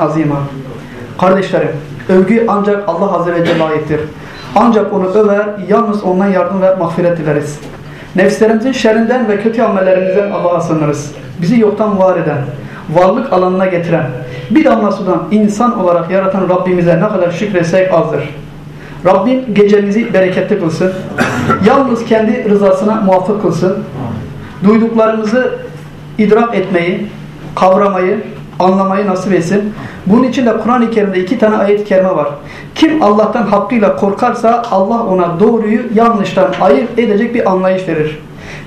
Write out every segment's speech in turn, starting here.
azima. Kardeşlerim, övgü ancak Allah Azze ve Celle aittir. Ancak onu över, yalnız ondan yardım ve mağfiret dileriz. Nefslerimizin şerrinden ve kötü amellerimizden Allah'a sığınırız. Bizi yoktan var eden, varlık alanına getiren, bir damla sudan insan olarak yaratan Rabbimize ne kadar şükretsek azdır. Rabbim gecemizi bereketli kılsın. Yalnız kendi rızasına muvaffak kılsın. Duyduklarımızı idrak etmeyi, kavramayı, anlamayı nasip etsin. Bunun için de Kur'an-ı Kerim'de iki tane ayet-i kerime var. Kim Allah'tan hakkıyla korkarsa Allah ona doğruyu yanlıştan ayırt edecek bir anlayış verir.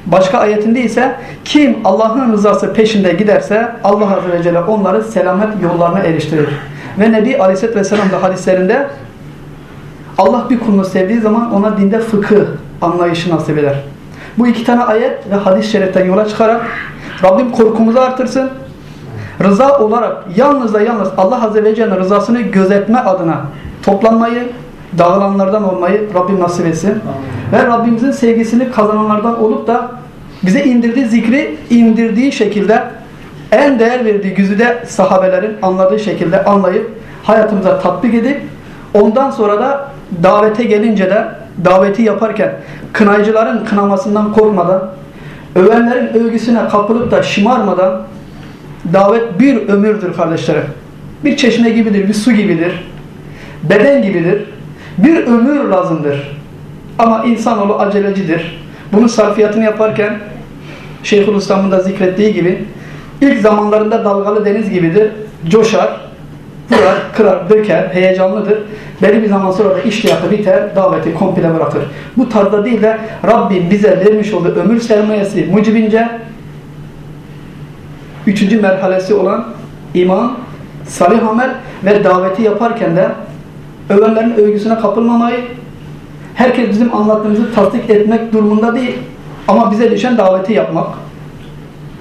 Başka ayetinde ise kim Allah'ın rızası peşinde giderse Allah Azze ve Celle onları selamet yollarına eriştirir. Ve Nebi Aleyhisselatü Vesselam da hadislerinde Allah bir kulunu sevdiği zaman ona dinde fıkıh anlayışı nasip eder. Bu iki tane ayet ve hadis-i şeriften yola çıkarak Rabbim korkumuzu artırsın. Rıza olarak yalnız da yalnız Allah Azze ve Celle'nin rızasını gözetme adına toplanmayı, dağılanlardan olmayı Rabbim nasip etsin. Ve Rabbimizin sevgisini kazananlardan olup da bize indirdiği zikri indirdiği şekilde en değer verdiği güzide sahabelerin anladığı şekilde anlayıp hayatımıza tatbik edip ondan sonra da davete gelince de daveti yaparken kınayıcıların kınamasından korkmadan övenlerin övgüsüne kapılıp da şımarmadan davet bir ömürdür kardeşlerim. Bir çeşme gibidir, bir su gibidir. Beden gibidir. Bir ömür lazımdır. Ama insanoğlu acelecidir. Bunun sarfiyatını yaparken Şeyhülislam'ın da zikrettiği gibi ilk zamanlarında dalgalı deniz gibidir. Coşar, vurar, kırar, döker, heyecanlıdır. Belli bir zaman sonra da iştiyatı biter, daveti komple bırakır. Bu tarzda değil de Rabbim bize vermiş olduğu ömür sermayesi mucibince üçüncü merhalesi olan iman, salih amel ve daveti yaparken de övenlerin övgüsüne kapılmamayı, herkes bizim anlattığımızı tasdik etmek durumunda değil ama bize düşen daveti yapmak,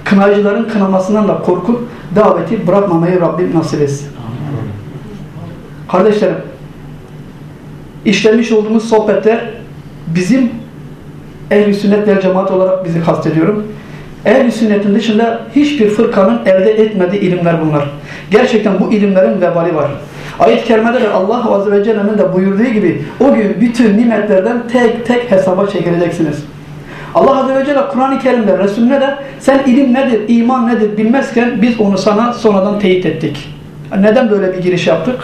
kınayıcıların kınamasından da korkup daveti bırakmamayı Rabbim nasip etsin. Kardeşlerim, işlemiş olduğumuz sohbetler bizim ehl-i sünnet ve cemaat olarak bizi kastediyorum. Ehl-i sünnetin dışında hiçbir fırkanın elde etmediği ilimler bunlar. Gerçekten bu ilimlerin vebali var. Ayet-i kerimede de Allah Azze ve Celle'nin de buyurduğu gibi o gün bütün nimetlerden tek tek hesaba çekileceksiniz. Allah Azze ve Celle Kur'an-ı Kerim'de Resulüne de sen ilim nedir, iman nedir bilmezken biz onu sana sonradan teyit ettik. Neden böyle bir giriş yaptık?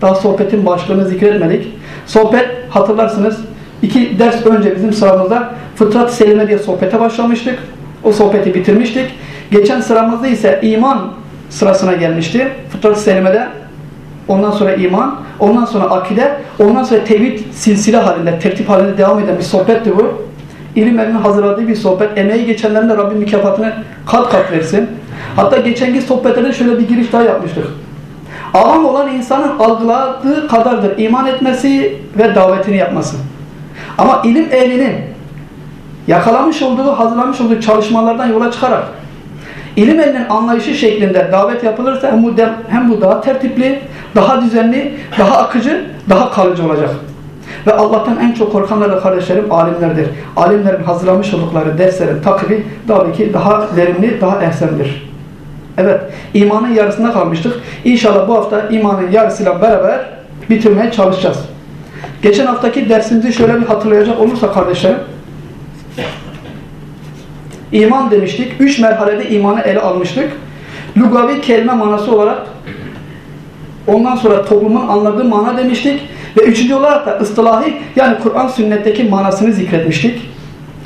Daha sohbetin başlığını zikretmedik. Sohbet hatırlarsınız iki ders önce bizim sıramızda fıtrat selime diye sohbete başlamıştık. O sohbeti bitirmiştik. Geçen sıramızda ise iman sırasına gelmişti. Fıtrat selimede ondan sonra iman, ondan sonra akide, ondan sonra tevhid silsile halinde, tertip halinde devam eden bir sohbetti bu. İlim elinin hazırladığı bir sohbet. Emeği geçenlerin de Rabbim mükafatını kat kat versin. Hatta geçenki sohbetlerde şöyle bir giriş daha yapmıştık. Avam olan insanın algıladığı kadardır iman etmesi ve davetini yapması. Ama ilim ehlinin yakalamış olduğu, hazırlamış olduğu çalışmalardan yola çıkarak ilim elinin anlayışı şeklinde davet yapılırsa hem bu, hem bu daha tertipli, daha düzenli, daha akıcı, daha kalıcı olacak. Ve Allah'tan en çok korkanlar da kardeşlerim alimlerdir. Alimlerin hazırlamış oldukları derslerin takibi tabii ki daha verimli, daha ehsendir. Evet, imanın yarısında kalmıştık. İnşallah bu hafta imanın yarısıyla beraber bitirmeye çalışacağız. Geçen haftaki dersimizi şöyle bir hatırlayacak olursa kardeşlerim, İman demiştik. Üç merhalede imanı ele almıştık. Lugavi kelime manası olarak ondan sonra toplumun anladığı mana demiştik. Ve üçüncü olarak da ıstılahi yani Kur'an sünnetteki manasını zikretmiştik.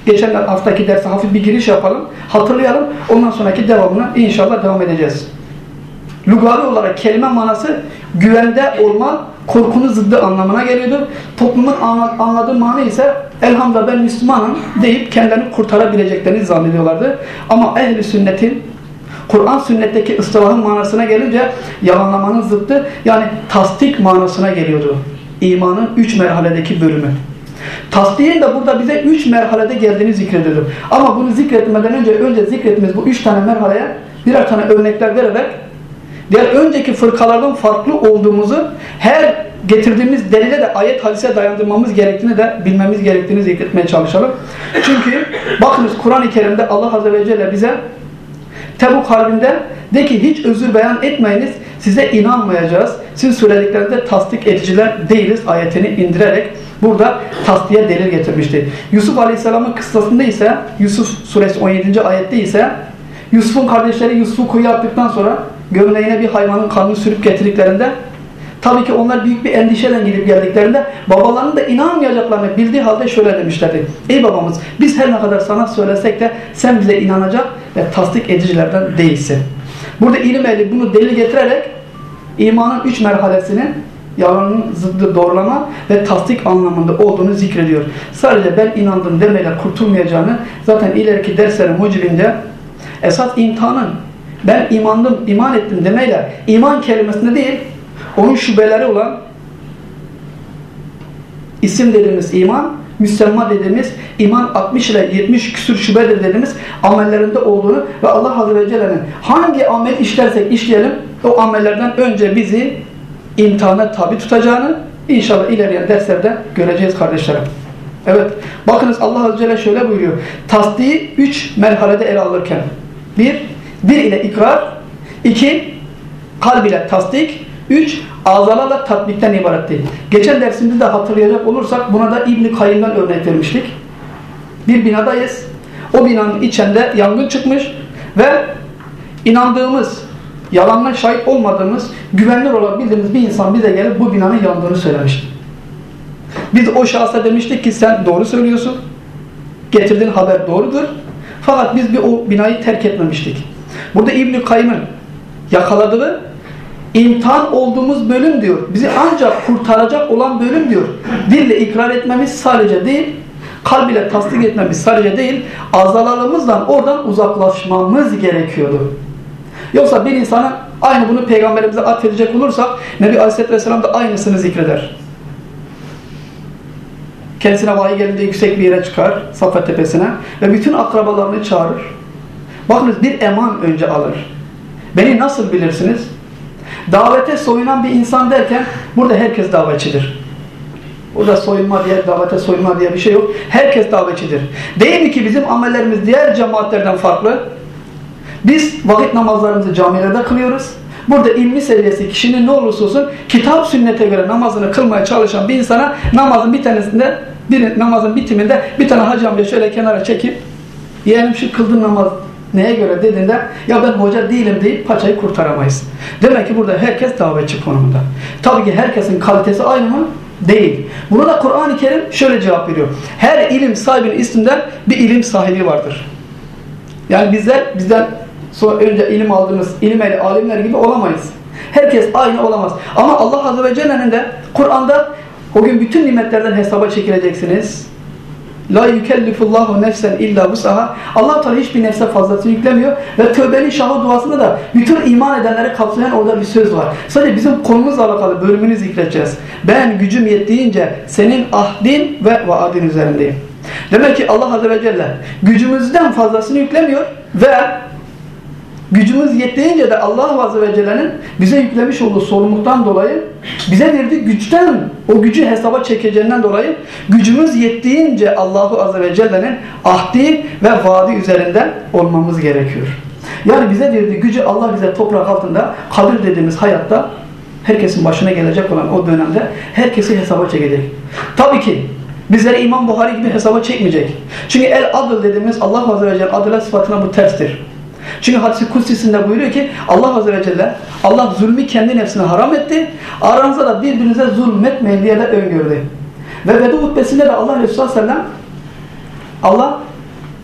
Geçen haftaki derse hafif bir giriş yapalım. Hatırlayalım. Ondan sonraki devamını inşallah devam edeceğiz. Lugavi olarak kelime manası güvende olma, korkunun zıddı anlamına geliyordu. Toplumun anladığı mana ise elhamdülillah ben Müslümanım deyip kendilerini kurtarabileceklerini zannediyorlardı. Ama ehli sünnetin Kur'an sünnetteki ıstılahın manasına gelince yalanlamanın zıttı yani tasdik manasına geliyordu. İmanın üç merhaledeki bölümü. Tasdiğin de burada bize üç merhalede geldiğini zikrediyordu. Ama bunu zikretmeden önce önce zikrettiğimiz bu üç tane merhaleye birer tane örnekler vererek diğer önceki fırkalardan farklı olduğumuzu her getirdiğimiz delile de ayet hadise dayandırmamız gerektiğini de bilmemiz gerektiğini zikretmeye çalışalım. Çünkü bakınız Kur'an-ı Kerim'de Allah Azze ve Celle bize Tebuk Harbi'nde de ki hiç özür beyan etmeyiniz size inanmayacağız. Sizin söylediklerinde tasdik ediciler değiliz ayetini indirerek burada tasdiye delil getirmişti. Yusuf Aleyhisselam'ın kıssasında ise Yusuf suresi 17. ayette ise Yusuf'un kardeşleri Yusuf'u kuyuya attıktan sonra gömleğine bir hayvanın kanını sürüp getirdiklerinde tabii ki onlar büyük bir endişeden gidip geldiklerinde babalarının da inanmayacaklarını bildiği halde şöyle demişlerdi. Ey babamız biz her ne kadar sana söylesek de sen bize inanacak ve tasdik edicilerden değilsin. Burada ilim ehli bunu delil getirerek imanın üç merhalesinin yalanın zıddı doğrulama ve tasdik anlamında olduğunu zikrediyor. Sadece ben inandım demeyle kurtulmayacağını zaten ileriki derslerin mucibinde esas imtihanın ben imandım, iman ettim demeyle iman kelimesinde değil onun şubeleri olan isim dediğimiz iman, müsemma dediğimiz iman 60 ile 70 küsur şubedir dediğimiz amellerinde olduğunu ve Allah Azze ve Celle'nin hangi amel işlersek işleyelim o amellerden önce bizi imtihana tabi tutacağını inşallah ilerleyen derslerde göreceğiz kardeşlerim. Evet. Bakınız Allah Azze ve Celle şöyle buyuruyor. Tasdiği üç merhalede ele alırken. Bir, dil ile ikrar. iki kalb ile tasdik. Üç, azalarla tatbikten ibaretti. Geçen dersimizde de hatırlayacak olursak buna da İbn-i örnek vermiştik. Bir binadayız. O binanın içinde yangın çıkmış ve inandığımız, yalanla şahit olmadığımız, güvenilir olan bildiğimiz bir insan bize gelip bu binanın yandığını söylemişti. Biz o şahsa demiştik ki sen doğru söylüyorsun. Getirdiğin haber doğrudur. Fakat biz bir o binayı terk etmemiştik. Burada İbn-i Kayyım'ın yakaladığı imtihan olduğumuz bölüm diyor. Bizi ancak kurtaracak olan bölüm diyor. Dille ikrar etmemiz sadece değil, kalb ile tasdik etmemiz sadece değil, azalarımızdan oradan uzaklaşmamız gerekiyordu. Yoksa bir insana aynı bunu peygamberimize atfedecek olursak Nebi Aleyhisselatü Vesselam da aynısını zikreder. Kendisine vahiy gelince yüksek bir yere çıkar, Safa tepesine ve bütün akrabalarını çağırır. Bakınız bir eman önce alır. Beni nasıl bilirsiniz? Davete soyunan bir insan derken burada herkes davetçidir. Burada soyunma diye, davete soyunma diye bir şey yok. Herkes davetçidir. Değil mi ki bizim amellerimiz diğer cemaatlerden farklı? Biz vakit namazlarımızı camilerde kılıyoruz. Burada ilmi seviyesi kişinin ne olursa olsun kitap sünnete göre namazını kılmaya çalışan bir insana namazın bir tanesinde bir namazın bitiminde bir tane hacı amca şöyle kenara çekip yeğenim şu kıldığın namaz neye göre dediğinde ya ben hoca değilim deyip paçayı kurtaramayız. Demek ki burada herkes davetçi konumunda. Tabii ki herkesin kalitesi aynı mı? Değil. Buna da Kur'an-ı Kerim şöyle cevap veriyor. Her ilim sahibinin isminden bir ilim sahibi vardır. Yani bizler bizden sonra önce ilim aldığımız ilim ehli alimler gibi olamayız. Herkes aynı olamaz. Ama Allah Azze ve Celle'nin de Kur'an'da o gün bütün nimetlerden hesaba çekileceksiniz. La yükellifullahu nefsen illa vusaha. Allah Teala hiçbir nefse fazlasını yüklemiyor ve tövbeli şahı duasında da bütün iman edenleri kapsayan orada bir söz var. Sadece bizim konumuzla alakalı bölümünü zikredeceğiz. Ben gücüm yettiğince senin ahdin ve vaadin üzerindeyim. Demek ki Allah Azze ve Celle gücümüzden fazlasını yüklemiyor ve gücümüz yettiğince de Allah Azze ve Celle'nin bize yüklemiş olduğu sorumluluktan dolayı bize verdiği güçten o gücü hesaba çekeceğinden dolayı gücümüz yettiğince Allahu Azze ve Celle'nin ahdi ve vaadi üzerinden olmamız gerekiyor. Yani bize verdiği gücü Allah bize toprak altında kabir dediğimiz hayatta herkesin başına gelecek olan o dönemde herkesi hesaba çekecek. Tabii ki bizleri İmam Buhari gibi hesaba çekmeyecek. Çünkü el adıl dediğimiz Allah Azze ve Celle adıyla sıfatına bu terstir. Çünkü hadisi kutsisinde buyuruyor ki Allah Azze ve Celle Allah zulmü kendi nefsine haram etti. Aranızda da birbirinize zulmetmeyin diye de öngördü. Ve Veda hutbesinde de Allah Resulü Sellem Allah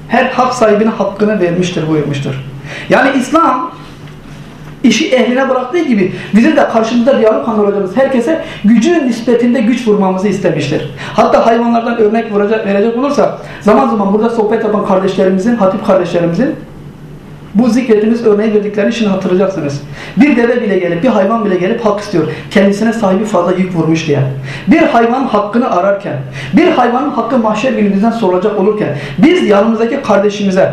her hak sahibine hakkını vermiştir buyurmuştur. Yani İslam işi ehline bıraktığı gibi bizim de karşımızda diyalog olacağımız herkese gücü nispetinde güç vurmamızı istemiştir. Hatta hayvanlardan örnek verecek olursa zaman zaman burada sohbet yapan kardeşlerimizin, hatip kardeşlerimizin bu zikrettiğimiz örneği verdiklerini şimdi hatırlayacaksınız. Bir deve bile gelip, bir hayvan bile gelip hak istiyor. Kendisine sahibi fazla yük vurmuş diye. Bir hayvan hakkını ararken, bir hayvanın hakkı mahşer günümüzden sorulacak olurken, biz yanımızdaki kardeşimize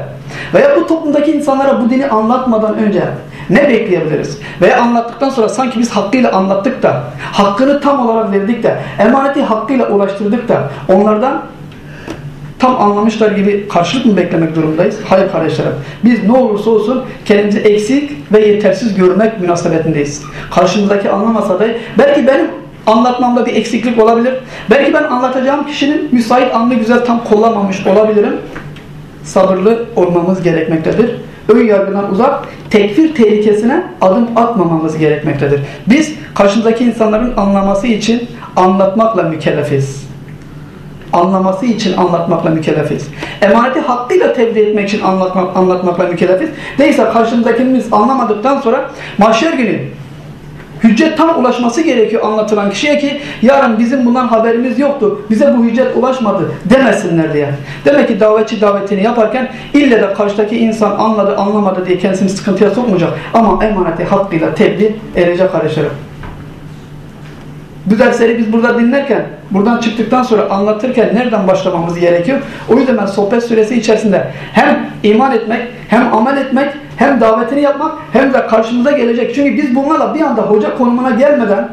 veya bu toplumdaki insanlara bu dini anlatmadan önce ne bekleyebiliriz? Veya anlattıktan sonra sanki biz hakkıyla anlattık da, hakkını tam olarak verdik de, emaneti hakkıyla ulaştırdık da, onlardan tam anlamışlar gibi karşılık mı beklemek durumdayız? Hayır kardeşlerim. Biz ne olursa olsun kendimizi eksik ve yetersiz görmek münasebetindeyiz. Karşımızdaki anlamasa da belki benim anlatmamda bir eksiklik olabilir. Belki ben anlatacağım kişinin müsait anını güzel tam kullanmamış olabilirim. Sabırlı olmamız gerekmektedir. Ön yargıdan uzak, tekfir tehlikesine adım atmamamız gerekmektedir. Biz karşımızdaki insanların anlaması için anlatmakla mükellefiz anlaması için anlatmakla mükellefiz. Emaneti hakkıyla tebliğ etmek için anlatmak, anlatmakla mükellefiz. Değilse karşımızdakimiz anlamadıktan sonra mahşer günü hüccet tam ulaşması gerekiyor anlatılan kişiye ki yarın bizim bundan haberimiz yoktu. Bize bu hüccet ulaşmadı demesinler diye. Demek ki davetçi davetini yaparken ille de karşıdaki insan anladı anlamadı diye kendisini sıkıntıya sokmayacak. Ama emaneti hakkıyla tebliğ edecek kardeşlerim. Bu dersleri biz burada dinlerken, buradan çıktıktan sonra anlatırken nereden başlamamız gerekiyor? O yüzden ben sohbet süresi içerisinde hem iman etmek, hem amel etmek, hem davetini yapmak, hem de karşımıza gelecek. Çünkü biz bunlarla bir anda hoca konumuna gelmeden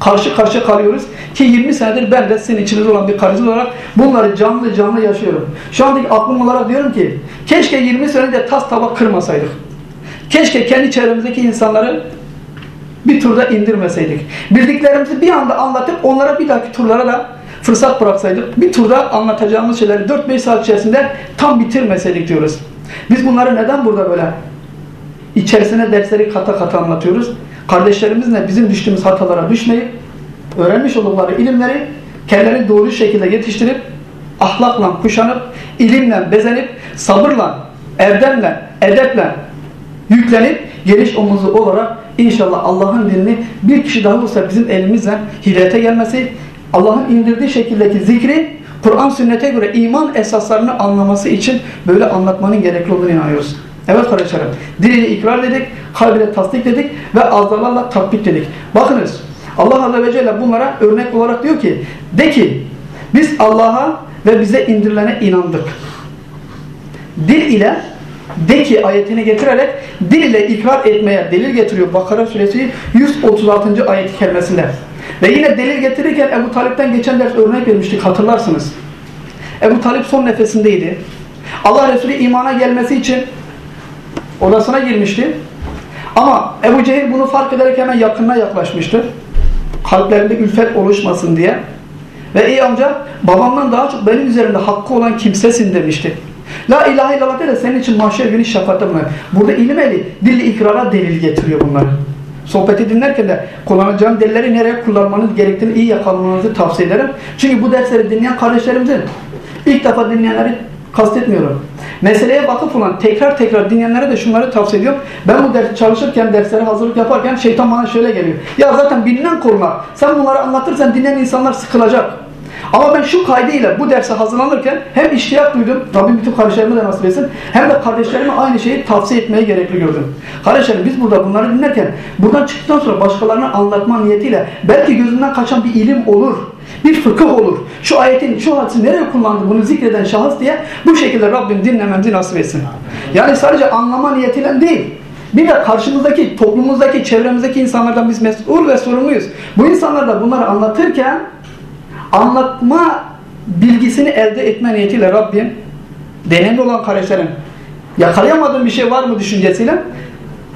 karşı karşı kalıyoruz. Ki 20 senedir ben de sizin içinizde olan bir kardeşim olarak bunları canlı canlı yaşıyorum. Şu andaki aklım olarak diyorum ki keşke 20 sene de tas tabak kırmasaydık. Keşke kendi çevremizdeki insanları bir turda indirmeseydik. Bildiklerimizi bir anda anlatıp onlara bir dahaki turlara da fırsat bıraksaydık. Bir turda anlatacağımız şeyleri 4-5 saat içerisinde tam bitirmeseydik diyoruz. Biz bunları neden burada böyle içerisine dersleri kata kata anlatıyoruz? Kardeşlerimizle bizim düştüğümüz hatalara düşmeyip öğrenmiş oldukları ilimleri kendilerini doğru şekilde yetiştirip ahlakla kuşanıp, ilimle bezenip, sabırla, erdemle, edeple yüklenip geniş omuzlu olarak İnşallah Allah'ın dinini bir kişi daha olsa bizim elimizden hidayete gelmesi, Allah'ın indirdiği şekildeki zikri, Kur'an sünnete göre iman esaslarını anlaması için böyle anlatmanın gerekli olduğunu inanıyoruz. Evet kardeşlerim, diliyle ikrar dedik, kalbiyle tasdik dedik ve ağızlarla tatbik dedik. Bakınız, Allah Azze ve Celle bunlara örnek olarak diyor ki, de ki, biz Allah'a ve bize indirilene inandık. Dil ile de ki ayetini getirerek dil ile ikrar etmeye delil getiriyor. Bakara suresi 136. ayet-i. Ve yine delil getirirken Ebu Talip'ten geçen ders örnek vermiştik hatırlarsınız. Ebu Talip son nefesindeydi. Allah Resulü imana gelmesi için odasına girmişti. Ama Ebu Cehil bunu fark ederek hemen yakınına yaklaşmıştı. Kalplerinde ülfet oluşmasın diye. Ve ey amca babamdan daha çok benim üzerimde hakkı olan kimsesin demişti. La ilahe illallah de senin için mahşer günü şefaatte bunlar. Burada ilim eli dilli ikrara delil getiriyor bunları. Sohbeti dinlerken de kullanacağım delilleri nereye kullanmanız gerektiğini iyi yakalamanızı tavsiye ederim. Çünkü bu dersleri dinleyen kardeşlerimizin ilk defa dinleyenleri kastetmiyorum. Meseleye vakıf olan tekrar tekrar dinleyenlere de şunları tavsiye ediyorum. Ben bu ders çalışırken, derslere hazırlık yaparken şeytan bana şöyle geliyor. Ya zaten bilinen konular. Sen bunları anlatırsan dinleyen insanlar sıkılacak. Ama ben şu kaydıyla bu derse hazırlanırken hem iştiyak duydum, Rabbim bütün kardeşlerime de nasip etsin, hem de kardeşlerime aynı şeyi tavsiye etmeyi gerekli gördüm. Kardeşlerim biz burada bunları dinlerken, buradan çıktıktan sonra başkalarına anlatma niyetiyle belki gözünden kaçan bir ilim olur, bir fıkıh olur. Şu ayetin, şu hadisi nereye kullandı bunu zikreden şahıs diye bu şekilde Rabbim dinlememizi nasip etsin. Yani sadece anlama niyetiyle değil, bir de karşımızdaki, toplumumuzdaki, çevremizdeki insanlardan biz mesul ve sorumluyuz. Bu insanlar da bunları anlatırken anlatma bilgisini elde etme niyetiyle Rabbim deneyimli olan kardeşlerin yakalayamadığım bir şey var mı düşüncesiyle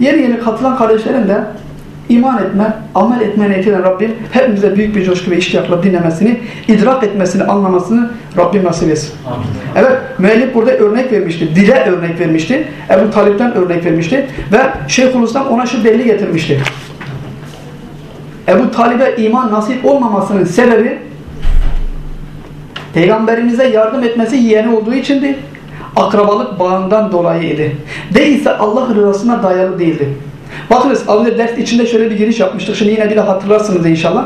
yeni yeni katılan kardeşlerin de iman etme, amel etme niyetiyle Rabbim hepimize büyük bir coşku ve iştiyakla dinlemesini, idrak etmesini, anlamasını Rabbim nasip etsin. Evet, müellif burada örnek vermişti. Dile örnek vermişti. Ebu Talip'ten örnek vermişti. Ve Şeyhülislam ona şu delili getirmişti. Ebu Talib'e iman nasip olmamasının sebebi Peygamberimize yardım etmesi yeğeni olduğu içindi. Akrabalık bağından dolayıydı. Değilse Allah rızasına dayalı değildi. Bakınız az önce ders içinde şöyle bir giriş yapmıştık. Şimdi yine bir de hatırlarsınız inşallah.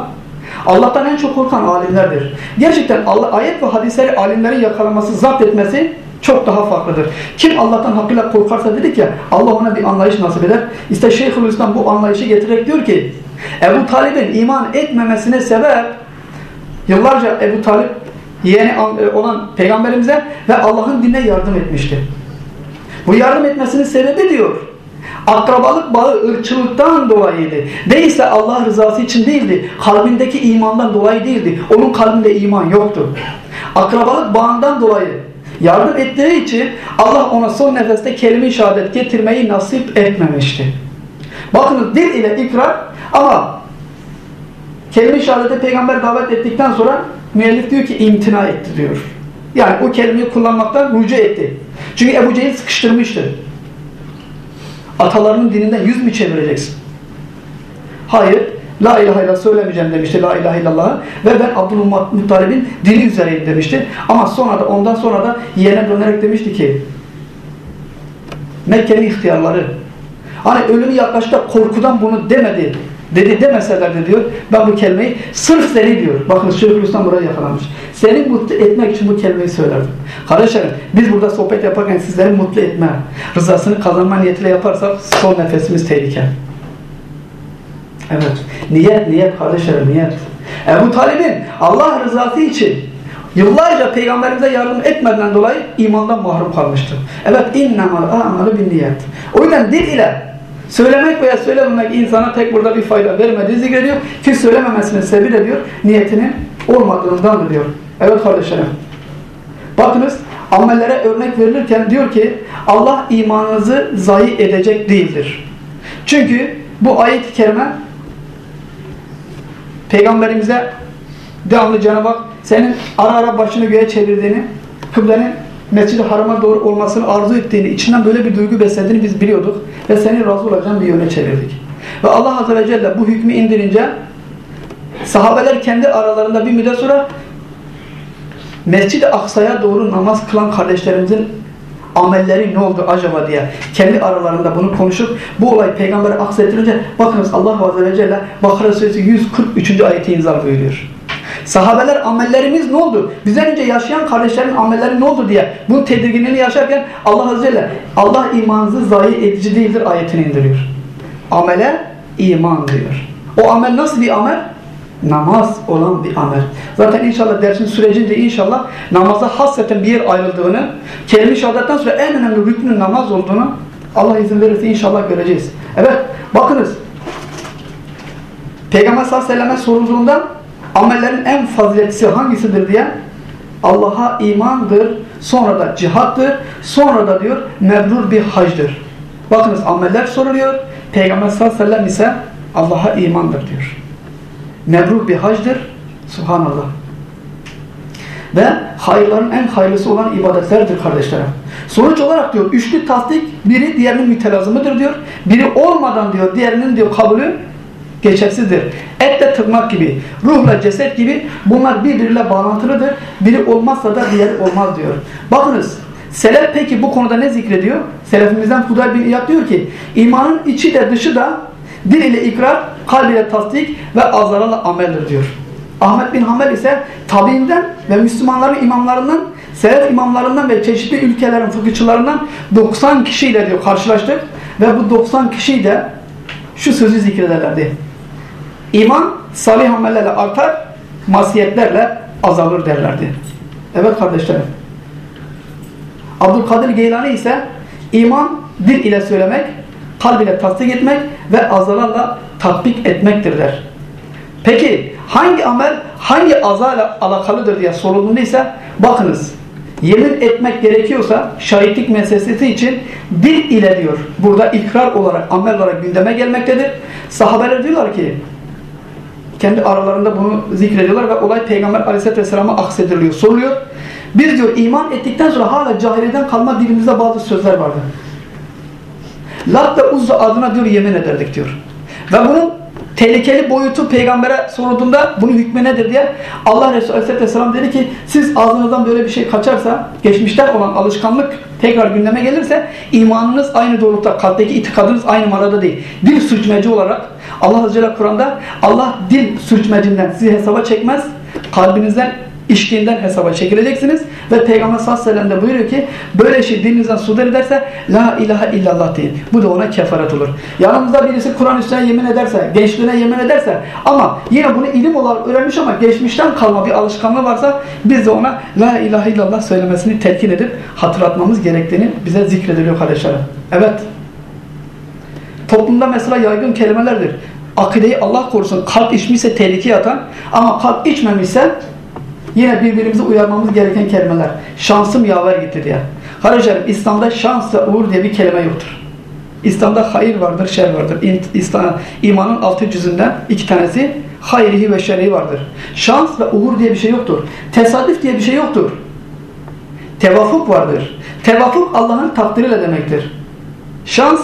Allah'tan en çok korkan alimlerdir. Gerçekten Allah, ayet ve hadisleri alimlerin yakalaması, zapt etmesi çok daha farklıdır. Kim Allah'tan hakkıyla korkarsa dedik ya Allah ona bir anlayış nasip eder. İşte Şeyhülislam bu anlayışı getirerek diyor ki Ebu Talib'in iman etmemesine sebep yıllarca Ebu Talip yeğeni e, olan peygamberimize ve Allah'ın dinine yardım etmişti. Bu yardım etmesinin sebebi diyor. Akrabalık bağı ırkçılıktan dolayıydı. Değilse Allah rızası için değildi. Kalbindeki imandan dolayı değildi. Onun kalbinde iman yoktu. Akrabalık bağından dolayı yardım ettiği için Allah ona son nefeste kelime-i şehadet getirmeyi nasip etmemişti. Bakınız dil ile ikrar ama kelime-i şehadete peygamber davet ettikten sonra müellif diyor ki imtina etti diyor. Yani o kelimeyi kullanmaktan rücu etti. Çünkü Ebu Cehil sıkıştırmıştı. Atalarının dininden yüz mü çevireceksin? Hayır. La ilahe illallah söylemeyeceğim demişti. La ilahe illallah. Ve ben Abdülmuttalib'in dini üzereyim demişti. Ama sonra da ondan sonra da yeğene dönerek demişti ki Mekke'nin ihtiyarları hani ölümü yaklaştı korkudan bunu demedi. Dedi demeselerdi diyor. Ben bu kelimeyi sırf seni diyor. Bakın Şeyhülislam buraya yakalanmış. Seni mutlu etmek için bu kelimeyi söylerdim. Kardeşlerim biz burada sohbet yaparken sizleri mutlu etme, rızasını kazanma niyetiyle yaparsak son nefesimiz tehlike. Evet. Niyet, niyet kardeşlerim, niyet. Ebu Talib'in Allah rızası için yıllarca peygamberimize yardım etmeden dolayı imandan mahrum kalmıştı. Evet, innemal a'malu bin niyet. O yüzden dil ile söylemek veya söylememek insana tek burada bir fayda vermediği zikrediyor ki söylememesinin sebebi de diyor niyetinin olmadığından diyor. Evet kardeşlerim. Bakınız amellere örnek verilirken diyor ki Allah imanınızı zayi edecek değildir. Çünkü bu ayet-i kerime Peygamberimize devamlı Cenab-ı Hak senin ara ara başını göğe çevirdiğini, kıblenin Mescid-i Haram'a doğru olmasını arzu ettiğini, içinden böyle bir duygu beslediğini biz biliyorduk ve senin razı olacağın bir yöne çevirdik. Ve Allah Azze ve Celle bu hükmü indirince sahabeler kendi aralarında bir müddet sonra Mescid-i Aksa'ya doğru namaz kılan kardeşlerimizin amelleri ne oldu acaba diye kendi aralarında bunu konuşup bu olay peygambere aksettirince bakınız Allah Azze ve Celle Bakara Suresi 143. ayeti inzal buyuruyor. Sahabeler amellerimiz ne oldu? Bizden önce yaşayan kardeşlerin amelleri ne oldu diye bu tedirginliğini yaşarken Allah Azze ve Allah imanınızı zayi edici değildir ayetini indiriyor. Amele iman diyor. O amel nasıl bir amel? namaz olan bir amel. Zaten inşallah dersin sürecince inşallah namaza hasreten bir yer ayrıldığını, kelime-i sonra en önemli rüknün namaz olduğunu Allah izin verirse inşallah göreceğiz. Evet, bakınız. Peygamber sallallahu aleyhi ve selleme sorulduğunda amellerin en faziletlisi hangisidir diye Allah'a imandır, sonra da cihattır, sonra da diyor mebrur bir hacdır. Bakınız ameller soruluyor. Peygamber sallallahu aleyhi ve sellem ise Allah'a imandır diyor mebruh bir hacdır. Subhanallah. Ve hayırların en hayırlısı olan ibadetlerdir kardeşlerim. Sonuç olarak diyor üçlü tasdik biri diğerinin mütelazımıdır diyor. Biri olmadan diyor diğerinin diyor kabulü geçersizdir. Et de tırnak gibi, ruhla ceset gibi bunlar birbiriyle bağlantılıdır. Biri olmazsa da diğeri olmaz diyor. Bakınız Selef peki bu konuda ne zikrediyor? Selefimizden Hudayr bin İyad diyor ki imanın içi de dışı da Dil ile ikrar, kalb ile tasdik ve ağızlarla ameldir diyor. Ahmet bin Hanbel ise tabiinden ve Müslümanların imamlarından, selef imamlarından ve çeşitli ülkelerin fıkıhçılarından 90 kişiyle diyor karşılaştık. Ve bu 90 kişi de şu sözü zikrederlerdi. İman salih amellerle artar, masiyetlerle azalır derlerdi. Evet kardeşlerim. Abdülkadir Geylani ise iman dil ile söylemek, kalb ile tasdik etmek ve azalarla tatbik etmektir der. Peki hangi amel hangi azayla alakalıdır diye sorulduğunda ise bakınız yemin etmek gerekiyorsa şahitlik meselesi için dil ile diyor. Burada ikrar olarak amel olarak gündeme gelmektedir. Sahabeler diyorlar ki kendi aralarında bunu zikrediyorlar ve olay Peygamber aleyhisselatü vesselam'a aksediliyor, soruluyor. Biz diyor iman ettikten sonra hala cahiliyeden kalma dilimizde bazı sözler vardı. Lat ve Uzza adına diyor yemin ederdik diyor. Ve bunun tehlikeli boyutu peygambere sorulduğunda bunun hükmü nedir diye Allah Resulü Aleyhisselam dedi ki siz ağzınızdan böyle bir şey kaçarsa geçmişten olan alışkanlık tekrar gündeme gelirse imanınız aynı doğrultuda kalpteki itikadınız aynı manada değil. Dil sürçmeci olarak Allah Azze Kur'an'da Allah dil sürçmecinden sizi hesaba çekmez kalbinizden işkinden hesaba çekileceksiniz ve Peygamber sallallahu aleyhi ve sellem de buyuruyor ki böyle şey dininizden sudur ederse la ilahe illallah deyin. Bu da ona kefaret olur. Yanımızda birisi Kur'an üstüne yemin ederse, gençliğine yemin ederse ama yine bunu ilim olarak öğrenmiş ama geçmişten kalma bir alışkanlığı varsa biz de ona la ilahe illallah söylemesini telkin edip hatırlatmamız gerektiğini bize zikrediliyor kardeşlerim. Evet. Toplumda mesela yaygın kelimelerdir. Akideyi Allah korusun kalp içmişse tehlikeye atan ama kalp içmemişse Yine birbirimizi uyarmamız gereken kelimeler. Şansım yaver gitti diye. Kardeşlerim İslam'da şans ve uğur diye bir kelime yoktur. İslam'da hayır vardır, şer vardır. İslam, imanın altı cüzünden iki tanesi hayrihi ve şerrihi vardır. Şans ve uğur diye bir şey yoktur. Tesadüf diye bir şey yoktur. Tevafuk vardır. Tevafuk Allah'ın takdiriyle demektir. Şans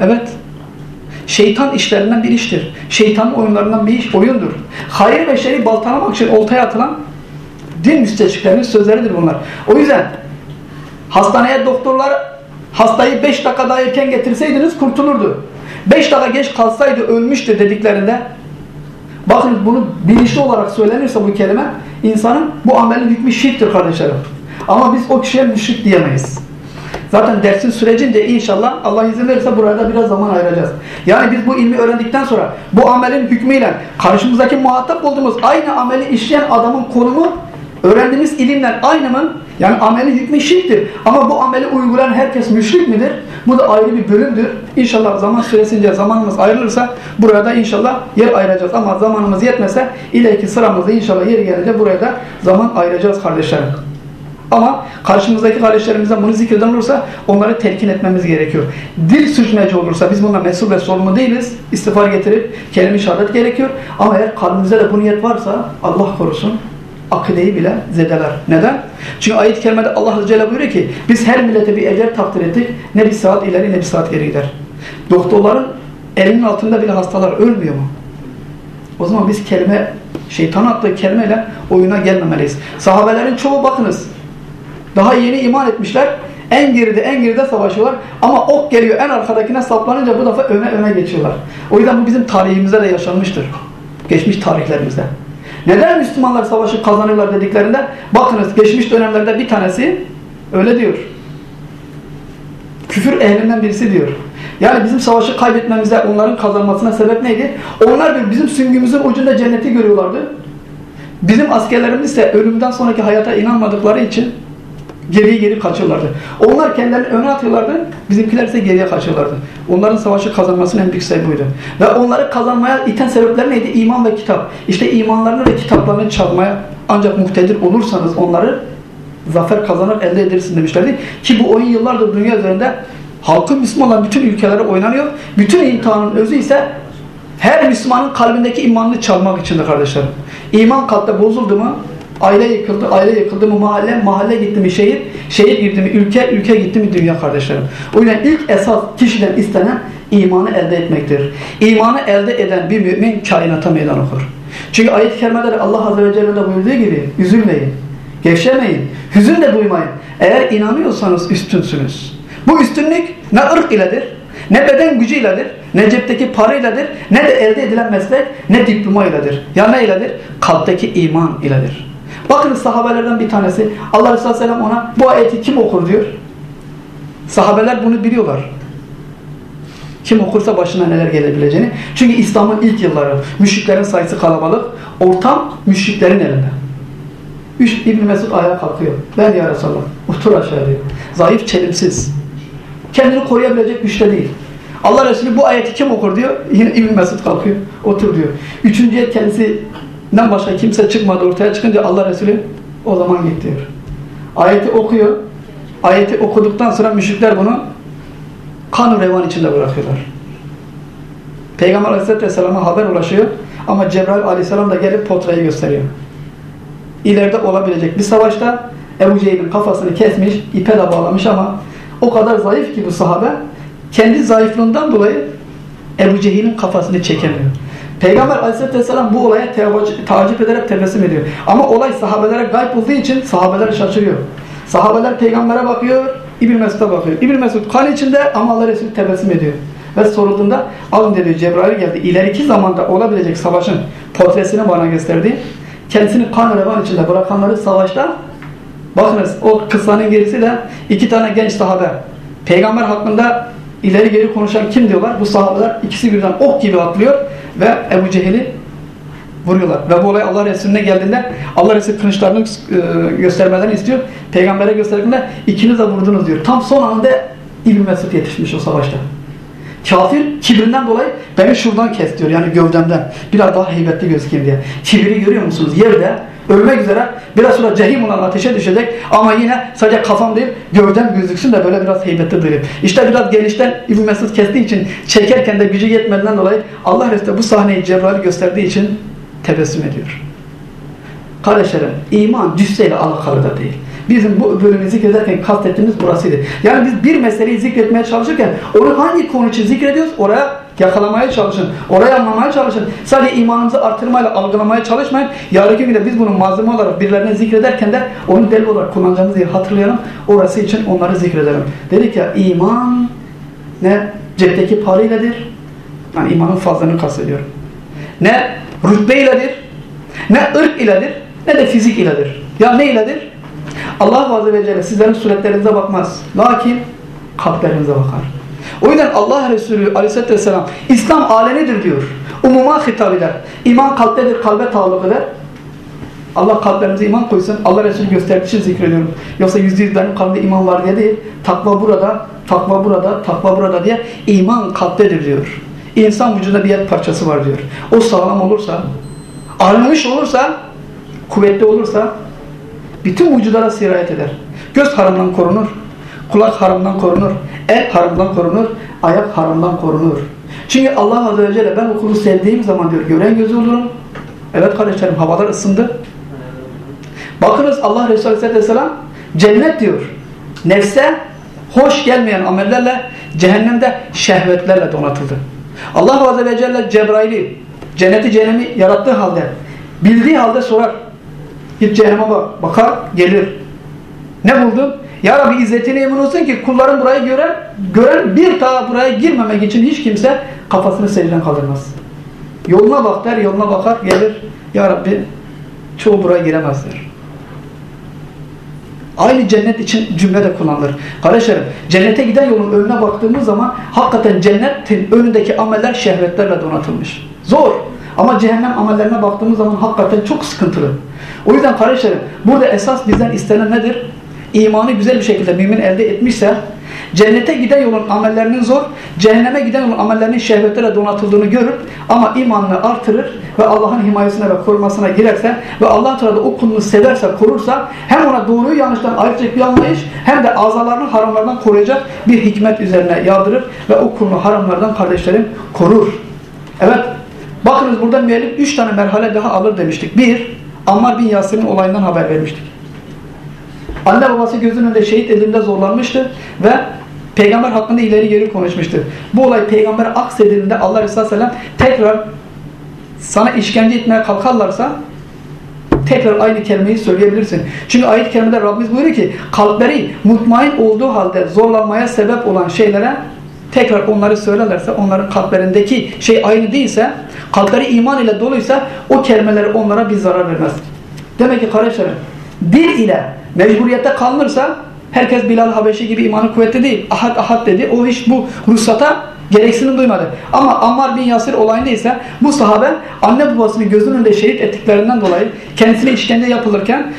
evet şeytan işlerinden bir iştir. Şeytanın oyunlarından bir iş oyundur. Hayır ve şerri baltalamak için oltaya atılan din müsteşriklerinin sözleridir bunlar. O yüzden hastaneye doktorlar Hastayı 5 dakika daha erken getirseydiniz kurtulurdu. 5 dakika geç kalsaydı ölmüştür dediklerinde bakın bunu bilinçli olarak söylenirse bu kelime insanın bu amelin hükmü şirktir kardeşlerim. Ama biz o kişiye müşrik diyemeyiz. Zaten dersin sürecince inşallah Allah izin verirse burada biraz zaman ayıracağız. Yani biz bu ilmi öğrendikten sonra bu amelin hükmüyle karşımızdaki muhatap olduğumuz aynı ameli işleyen adamın konumu öğrendiğimiz ilimden aynı mı? Yani ameli hükmü şirktir. Ama bu ameli uygulayan herkes müşrik midir? Bu da ayrı bir bölümdür. İnşallah zaman süresince zamanımız ayrılırsa buraya da inşallah yer ayıracağız. Ama zamanımız yetmese ileriki sıramızda inşallah yer gelince buraya da zaman ayıracağız kardeşlerim. Ama karşımızdaki kardeşlerimizden bunu zikreden olursa onları telkin etmemiz gerekiyor. Dil sürtmeci olursa biz buna mesul ve sorumlu değiliz. İstiğfar getirip kelime-i gerekiyor. Ama eğer kalbimizde de bu niyet varsa Allah korusun akideyi bile zedeler. Neden? Çünkü ayet-i kerimede Allah Azze Celle buyuruyor ki biz her millete bir ecel takdir ettik. Ne bir saat ileri ne bir saat geri gider. Doktorların elinin altında bile hastalar ölmüyor mu? O zaman biz kelime, şeytan attığı kelimeyle oyuna gelmemeliyiz. Sahabelerin çoğu bakınız. Daha yeni iman etmişler. En geride en geride savaşıyorlar. Ama ok geliyor en arkadakine saplanınca bu defa öne öne geçiyorlar. O yüzden bu bizim tarihimizde de yaşanmıştır. Geçmiş tarihlerimizde. Neden Müslümanlar savaşı kazanırlar dediklerinde bakınız geçmiş dönemlerde bir tanesi öyle diyor. Küfür ehlinden birisi diyor. Yani bizim savaşı kaybetmemize, onların kazanmasına sebep neydi? Onlar diyor bizim süngümüzün ucunda cenneti görüyorlardı. Bizim askerlerimiz ise ölümden sonraki hayata inanmadıkları için geriye geri kaçıyorlardı. Onlar kendilerini öne atıyorlardı, bizimkiler ise geriye kaçıyorlardı. Onların savaşı kazanmasının en büyük sebebi buydu. Ve onları kazanmaya iten sebepler neydi? İman ve kitap. İşte imanlarını ve kitaplarını çalmaya ancak muhtedir olursanız onları zafer kazanır elde edersin demişlerdi. Ki bu oyun yıllardır dünya üzerinde halkın Müslümanlar bütün ülkelere oynanıyor. Bütün imtihanın özü ise her Müslümanın kalbindeki imanını çalmak içindir kardeşlerim. İman kalpte bozuldu mu Aile yıkıldı, aile yıkıldı mı mahalle, mahalle gitti mi şehir, şehir girdi mi ülke, ülke gitti mi dünya kardeşlerim. O yüzden ilk esas kişiden istenen imanı elde etmektir. İmanı elde eden bir mümin kainata meydan okur. Çünkü ayet-i kerimelerde Allah Azze ve Celle de buyurduğu gibi üzülmeyin, gevşemeyin, hüzün de duymayın. Eğer inanıyorsanız üstünsünüz. Bu üstünlük ne ırk iledir, ne beden gücü iledir, ne cepteki para iledir, ne de elde edilen meslek, ne diploma iledir. Ya ne iledir? Kalpteki iman iledir. Bakın sahabelerden bir tanesi Allah Resulü Aleyhisselam ona bu ayeti kim okur diyor. Sahabeler bunu biliyorlar. Kim okursa başına neler gelebileceğini. Çünkü İslam'ın ilk yılları müşriklerin sayısı kalabalık. Ortam müşriklerin elinde. Üç, İbn Mesud ayağa kalkıyor. Ben ya Resulallah. Otur aşağı diyor. Zayıf, çelimsiz. Kendini koruyabilecek güçte değil. Allah Resulü bu ayeti kim okur diyor. Yine İbn Mesud kalkıyor. Otur diyor. Üçüncüye kendisi den başka kimse çıkmadı ortaya çıkınca Allah Resulü o zaman git diyor. Ayeti okuyor. Ayeti okuduktan sonra müşrikler bunu kan revan içinde bırakıyorlar. Peygamber Aleyhisselatü Vesselam'a haber ulaşıyor ama Cebrail Aleyhisselam da gelip potrayı gösteriyor. İleride olabilecek bir savaşta Ebu Cehil'in kafasını kesmiş, ipe de bağlamış ama o kadar zayıf ki bu sahabe kendi zayıflığından dolayı Ebu Cehil'in kafasını çekemiyor. Peygamber aleyhisselatü vesselam bu olaya tacip ederek tebessüm ediyor. Ama olay sahabelere gayb olduğu için sahabeler şaşırıyor. Sahabeler peygambere bakıyor, İbn Mesud'a bakıyor. İbn Mesud kan içinde ama Allah Resulü tebessüm ediyor. Ve sorulduğunda alın dedi Cebrail geldi. İleriki zamanda olabilecek savaşın portresini bana gösterdi. Kendisini kan revan içinde bırakanları savaşta bakınız o kıssanın gerisi de iki tane genç sahabe. Peygamber hakkında ileri geri konuşan kim diyorlar? Bu sahabeler ikisi birden ok gibi atlıyor ve Ebu Cehil'i vuruyorlar. Ve bu olay Allah Resulüne geldiğinde Allah Resulü kılıçlarını e, göstermelerini istiyor. Peygamber'e gösterdiğinde ikiniz de vurdunuz diyor. Tam son anda İbn Mesud yetişmiş o savaşta. Kafir kibrinden dolayı beni şuradan kes diyor. Yani gövdemden. Biraz daha heybetli gözükeyim diye. Kibiri görüyor musunuz? Yerde Ölmek üzere. Biraz sonra cehim olan ateşe düşecek. Ama yine sadece kafam değil gövdem gözüksün de böyle biraz heybetli durayım. İşte biraz genişten ivmesiz kestiği için çekerken de gücü yetmediğinden dolayı Allah Resulü bu sahneyi Cebrail gösterdiği için tebessüm ediyor. Kardeşlerim iman cüsseyle alakalı da değil. Bizim bu bölümü zikrederken kastettiğimiz burasıydı. Yani biz bir meseleyi zikretmeye çalışırken onu hangi konu için zikrediyoruz oraya yakalamaya çalışın. Orayı anlamaya çalışın. Sadece imanımızı artırmayla algılamaya çalışmayın. Yarınki günde biz bunu malzeme olarak birilerine zikrederken de onu delil olarak kullanacağımız yeri hatırlayalım. Orası için onları zikredelim. Dedik ya iman ne cepteki parayladır. Yani imanın fazlını kastediyorum. Ne rütbe iledir, ne ırk iledir, ne de fizik iledir. Ya ne iledir? Allah Azze ve Celle sizlerin suretlerinize bakmaz. Lakin kalplerinize bakar. O yüzden Allah Resulü Aleyhisselatü Vesselam İslam alemidir diyor. Umuma hitap eder. İman kalptedir, kalbe taalluk eder. Allah kalplerimize iman koysun. Allah Resulü gösterdiği için zikrediyorum. Yoksa yüzde yüz benim kalbimde iman var diye değil. Takva burada, takva burada, takva burada diye iman kalptedir diyor. İnsan vücudunda bir et parçası var diyor. O sağlam olursa, arınmış olursa, kuvvetli olursa bütün vücudlara sirayet eder. Göz haramdan korunur. Kulak haramdan korunur. El haramdan korunur. Ayak haramdan korunur. Çünkü Allah Azze ve Celle ben o sevdiğim zaman diyor gören gözü olurum. Evet kardeşlerim havalar ısındı. Bakınız Allah Resulü Aleyhisselam cennet diyor. Nefse hoş gelmeyen amellerle cehennemde şehvetlerle donatıldı. Allah Azze ve Celle Cebrail'i cenneti cehennemi yarattığı halde bildiği halde sorar. Git cehenneme bak. Bakar gelir. Ne buldun? Ya Rabbi izzetine emin olsun ki kulların burayı gören, gören bir daha buraya girmemek için hiç kimse kafasını secden kaldırmaz. Yoluna bak der, yoluna bakar, gelir. Ya Rabbi çoğu buraya giremezler. Aynı cennet için cümle de kullanılır. Kardeşlerim, cennete giden yolun önüne baktığımız zaman hakikaten cennetin önündeki ameller şehvetlerle donatılmış. Zor. Ama cehennem amellerine baktığımız zaman hakikaten çok sıkıntılı. O yüzden kardeşlerim, burada esas bizden istenen nedir? imanı güzel bir şekilde mümin elde etmişse cennete giden yolun amellerinin zor, cehenneme giden yolun amellerinin şehvetlere donatıldığını görür ama imanını artırır ve Allah'ın himayesine ve korumasına girerse ve Allah Teala o kulunu severse, korursa hem ona doğruyu yanlıştan ayıracak bir anlayış hem de azalarını haramlardan koruyacak bir hikmet üzerine yağdırır ve o kulunu haramlardan kardeşlerim korur. Evet, bakınız burada müellif üç tane merhale daha alır demiştik. Bir, Ammar bin Yasir'in olayından haber vermiştik. Anne babası gözünün önünde şehit edildiğinde zorlanmıştı ve peygamber hakkında ileri geri konuşmuştu. Bu olay peygambere aksedildiğinde Allah Resulü Sellem tekrar sana işkence etmeye kalkarlarsa tekrar aynı kelimeyi söyleyebilirsin. Çünkü ayet-i kerimede Rabbimiz buyuruyor ki kalpleri mutmain olduğu halde zorlanmaya sebep olan şeylere tekrar onları söylerlerse onların kalplerindeki şey aynı değilse kalpleri iman ile doluysa o kelimeleri onlara bir zarar vermez. Demek ki kardeşlerim dil ile mecburiyette kalınırsa herkes Bilal Habeşi gibi imanı kuvvetli değil. Ahad ahad dedi. O hiç bu ruhsata gereksinim duymadı. Ama Ammar bin Yasir olayında ise bu sahabe anne babasını gözünün önünde şehit ettiklerinden dolayı kendisine işkence yapılırken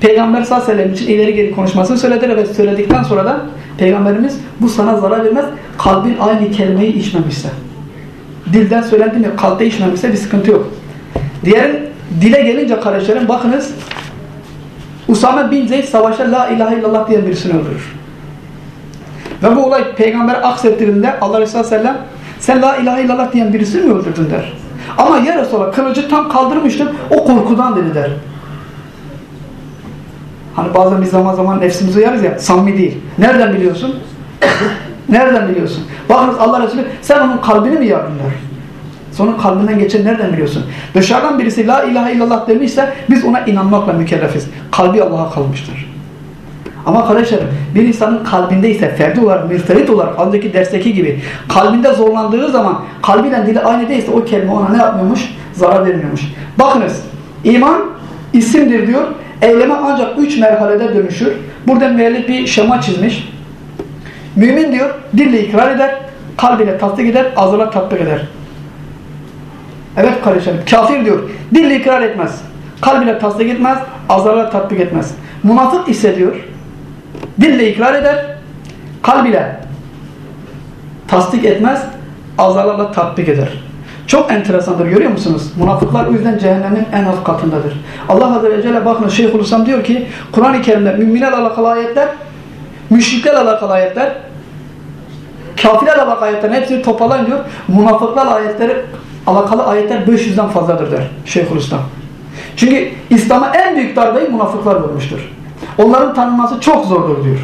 Peygamber sallallahu aleyhi ve sellem için ileri geri konuşmasını söylediler ve söyledikten sonra da Peygamberimiz bu sana zarar vermez kalbin aynı kelimeyi içmemişse. Dilden söylendi mi kalpte içmemişse bir sıkıntı yok. Diğer dile gelince kardeşlerim bakınız Usame bin Zeyd savaşta la ilahe illallah diyen birisini öldürür. Ve bu olay peygamber aksettirdiğinde Allah Resulü Sellem sen la ilahe illallah diyen birisini mi öldürdün der. Ama ya Resulallah kılıcı tam kaldırmıştım o korkudan dedi der. Hani bazen biz zaman zaman nefsimizi uyarız ya samimi değil. Nereden biliyorsun? Nereden biliyorsun? Bakınız Allah Resulü sen onun kalbini mi yardın der. Sonra kalbinden geçen nereden biliyorsun? Dışarıdan birisi la ilahe illallah demişse biz ona inanmakla mükellefiz. Kalbi Allah'a kalmıştır. Ama kardeşlerim bir insanın kalbinde ise ferdi olarak, mürterit olarak az önceki dersteki gibi kalbinde zorlandığı zaman kalbiyle dili aynı değilse o kelime ona ne yapmıyormuş? Zarar vermiyormuş. Bakınız iman isimdir diyor. Eyleme ancak üç merhalede dönüşür. Burada müellif bir şema çizmiş. Mümin diyor dille ikrar eder, kalbiyle tasdik eder, ağzıyla tatbik eder. Evet kardeşlerim kafir diyor. Dille ikrar etmez. Kalbiyle tasdik etmez. Ağızlarıyla tatbik etmez. Münafık ise diyor. Dille ikrar eder. Kalbiyle tasdik etmez. Ağızlarıyla tatbik eder. Çok enteresandır görüyor musunuz? Münafıklar o yüzden cehennemin en alt katındadır. Allah Azze ve Celle bakın Şeyhülislam diyor ki Kur'an-ı Kerim'de müminlerle alakalı ayetler, müşriklerle alakalı ayetler, kafirlerle alakalı ayetlerin hepsini toparlayın diyor. Münafıklarla ayetleri alakalı ayetler 500'den fazladır der Şeyhülislam. Çünkü İslam'a en büyük darbeyi münafıklar vurmuştur. Onların tanınması çok zordur diyor.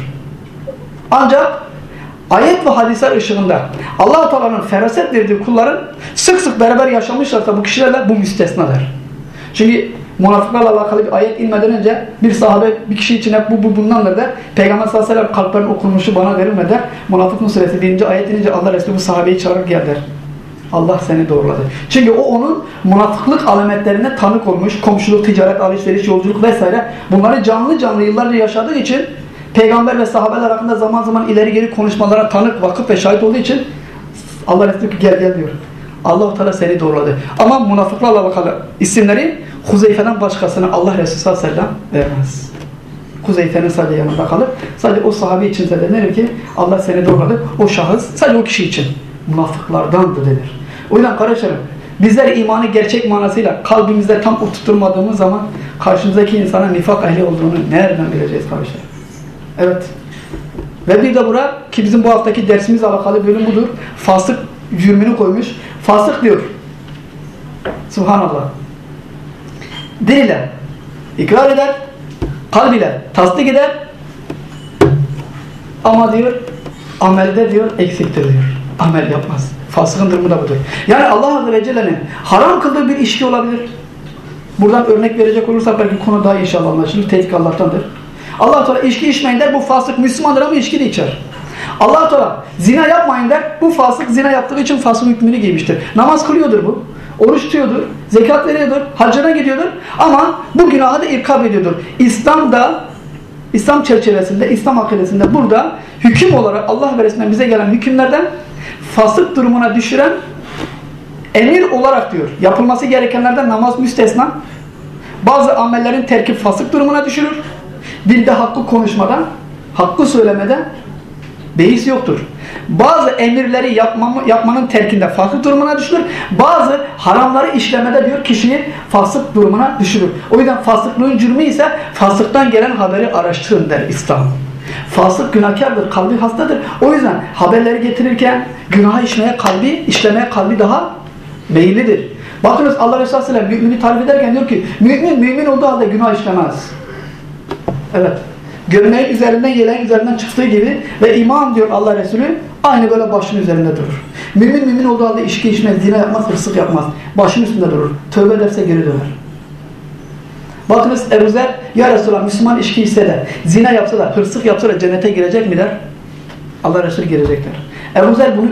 Ancak ayet ve hadisler ışığında Allah-u Teala'nın feraset verdiği kulların sık sık beraber yaşamışlarsa bu kişilerle bu müstesnadır. Çünkü münafıklarla alakalı bir ayet inmeden önce bir sahabe bir kişi için hep bu, bu bundandır der. Peygamber sallallahu aleyhi ve sellem kalplerin okunmuşu bana verilmedi der. Münafıkın suresi birinci ayet inince Allah Resulü bu sahabeyi çağırır gel der. Allah seni doğruladı. Çünkü o onun münafıklık alametlerine tanık olmuş. Komşuluk, ticaret, alışveriş, yolculuk vesaire. Bunları canlı canlı yıllarca yaşadığı için peygamber ve sahabeler hakkında zaman zaman ileri geri konuşmalara tanık, vakıf ve şahit olduğu için Allah Resulü gel gel diyor. Allah-u Teala seni doğruladı. Ama münafıklarla alakalı isimleri Huzeyfe'den başkasına Allah Resulü sallallahu aleyhi ve sellem vermez. Huzeyfe'nin sadece yanında kalır. Sadece o sahabe için de denir ki Allah seni doğradı. O şahıs sadece o kişi için münafıklardandır denir. O yüzden kardeşlerim bizler imanı gerçek manasıyla kalbimizde tam oturtmadığımız zaman karşımızdaki insana nifak ehli olduğunu nereden bileceğiz kardeşlerim? Evet. Ve bir de bura ki bizim bu haftaki dersimizle alakalı bölüm budur. Fasık cürmünü koymuş. Fasık diyor. Subhanallah. Dil ile ikrar eder, kalb ile tasdik eder ama diyor amelde diyor eksiktir diyor. Amel yapmaz. Fasıkın durumu da budur. Yani Allah Azze ve Celle'nin haram kıldığı bir işki olabilir. Buradan örnek verecek olursak belki konu daha inşallah anlaşılır. Tehdit Allah'tandır. Allah Teala içki içmeyin der. Bu fasık Müslümandır ama içki de içer. Allah Teala zina yapmayın der. Bu fasık zina yaptığı için fasık hükmünü giymiştir. Namaz kılıyordur bu. Oruç tutuyordur. Zekat veriyordur. Hacına gidiyordur. Ama bu günahı da irkab ediyordur. İslam'da İslam çerçevesinde, İslam akidesinde burada hüküm olarak Allah veresinden bize gelen hükümlerden fasık durumuna düşüren emir olarak diyor. Yapılması gerekenlerden namaz müstesna. Bazı amellerin terkip fasık durumuna düşürür. Bir de hakkı konuşmadan, hakkı söylemeden beis yoktur. Bazı emirleri yapmamı, yapmanın terkinde fasık durumuna düşürür. Bazı haramları işlemede diyor kişiyi fasık durumuna düşürür. O yüzden fasıklığın cürmü ise fasıktan gelen haberi araştırın der İslam. Fasık günahkardır, kalbi hastadır. O yüzden haberleri getirirken günah işmeye kalbi, işlemeye kalbi daha meyillidir. Bakınız Allah Resulü Aleyhisselam mümini tarif ederken diyor ki mümin mümin olduğu halde günah işlemez. Evet. Gömleğin üzerinden yeleğin üzerinden çıktığı gibi ve iman diyor Allah Resulü aynı böyle başın üzerinde durur. Mümin mümin olduğu halde içki içmez, zina yapmaz, hırsızlık yapmaz. Başın üstünde durur. Tövbe ederse geri döner. Bakınız Ebu Zer, ya Resulallah Müslüman içki içse de, zina yapsa da, hırsızlık yapsa da cennete girecek mi der? Allah Resulü girecekler. Ebu Zer bunu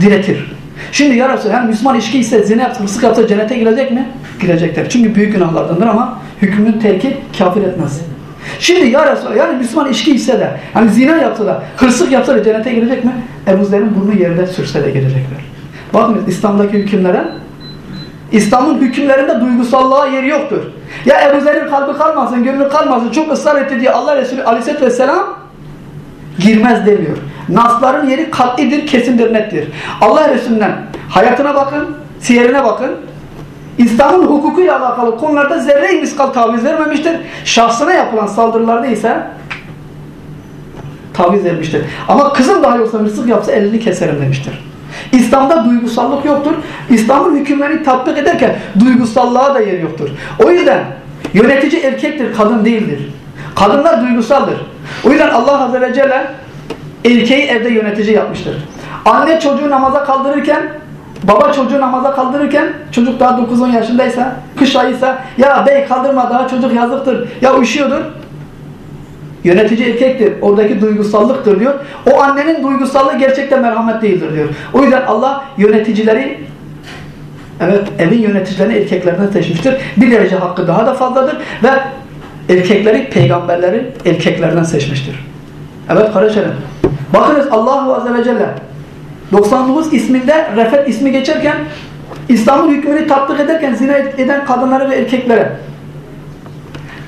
diretir. Şimdi ya Resulallah yani Müslüman içki ise, zina yapsa, hırsızlık yapsa cennete girecek mi? Girecekler. Çünkü büyük günahlardandır ama hükmünün terki kafir etmez. Şimdi ya Resulallah yani Müslüman içki içse de, hani zina yapsa da, hırsızlık yapsa da cennete girecek mi? Ebu Zer'in burnu yerinde sürse de girecekler. Bakınız İslam'daki hükümlere İslam'ın hükümlerinde duygusallığa yeri yoktur. Ya Ebu Zer'in kalbi kalmasın, gönlü kalmasın, çok ısrar etti diye Allah Resulü aleyhisselatü vesselam girmez demiyor. Nasların yeri katlidir, kesindir, nettir. Allah Resulü'nden hayatına bakın, siyerine bakın. İslam'ın hukukuyla alakalı konularda zerre-i miskal taviz vermemiştir. Şahsına yapılan saldırılarda ise taviz vermiştir. Ama kızım dahi olsa hırsızlık yapsa elini keserim demiştir. İslam'da duygusallık yoktur. İslam'ın hükümlerini tatbik ederken duygusallığa da yer yoktur. O yüzden yönetici erkektir, kadın değildir. Kadınlar duygusaldır. O yüzden Allah Azze ve Celle erkeği evde yönetici yapmıştır. Anne çocuğu namaza kaldırırken Baba çocuğu namaza kaldırırken çocuk daha 9-10 yaşındaysa, kış ayıysa ya bey kaldırma daha çocuk yazıktır, ya üşüyordur. Yönetici erkektir. Oradaki duygusallıktır diyor. O annenin duygusallığı gerçekten merhamet değildir diyor. O yüzden Allah yöneticileri evet evin yöneticilerini erkeklerden seçmiştir. Bir derece hakkı daha da fazladır ve erkekleri peygamberleri erkeklerden seçmiştir. Evet kardeşlerim. Bakınız Allahu Azze ve Celle 99 isminde refet ismi geçerken İslam'ın hükmünü tatbik ederken zina eden kadınlara ve erkeklere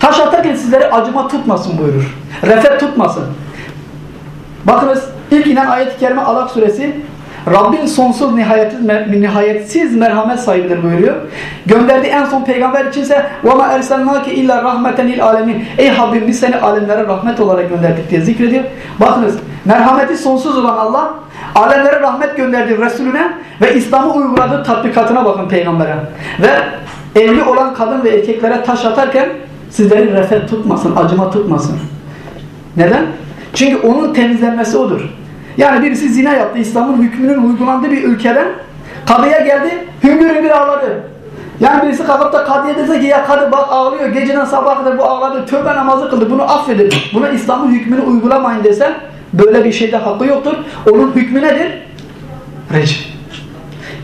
taş atarken sizleri acıma tutmasın buyurur. Refet tutmasın. Bakınız ilk inen ayet-i kerime Alak suresi Rabbin sonsuz nihayetsiz, nihayetsiz merhamet sahibidir buyuruyor. Gönderdiği en son peygamber içinse وَمَا اَرْسَلْنَاكِ اِلَّا رَحْمَةً alemin. Ey Habibim biz seni alemlere rahmet olarak gönderdik diye zikrediyor. Bakınız merhameti sonsuz olan Allah alemlere rahmet gönderdiği Resulüne ve İslam'ı uyguladığı tatbikatına bakın peygambere. Ve evli olan kadın ve erkeklere taş atarken sizleri refet tutmasın, acıma tutmasın. Neden? Çünkü onun temizlenmesi odur. Yani birisi zina yaptı, İslam'ın hükmünün uygulandığı bir ülkeden kadıya geldi, hüngür hüngür ağladı. Yani birisi kalkıp da kadıya dese ki ya kadı bak ağlıyor, geceden sabaha kadar bu ağladı, tövbe namazı kıldı, bunu affedin. Buna İslam'ın hükmünü uygulamayın desen böyle bir şeyde hakkı yoktur. Onun hükmü nedir? Rejim.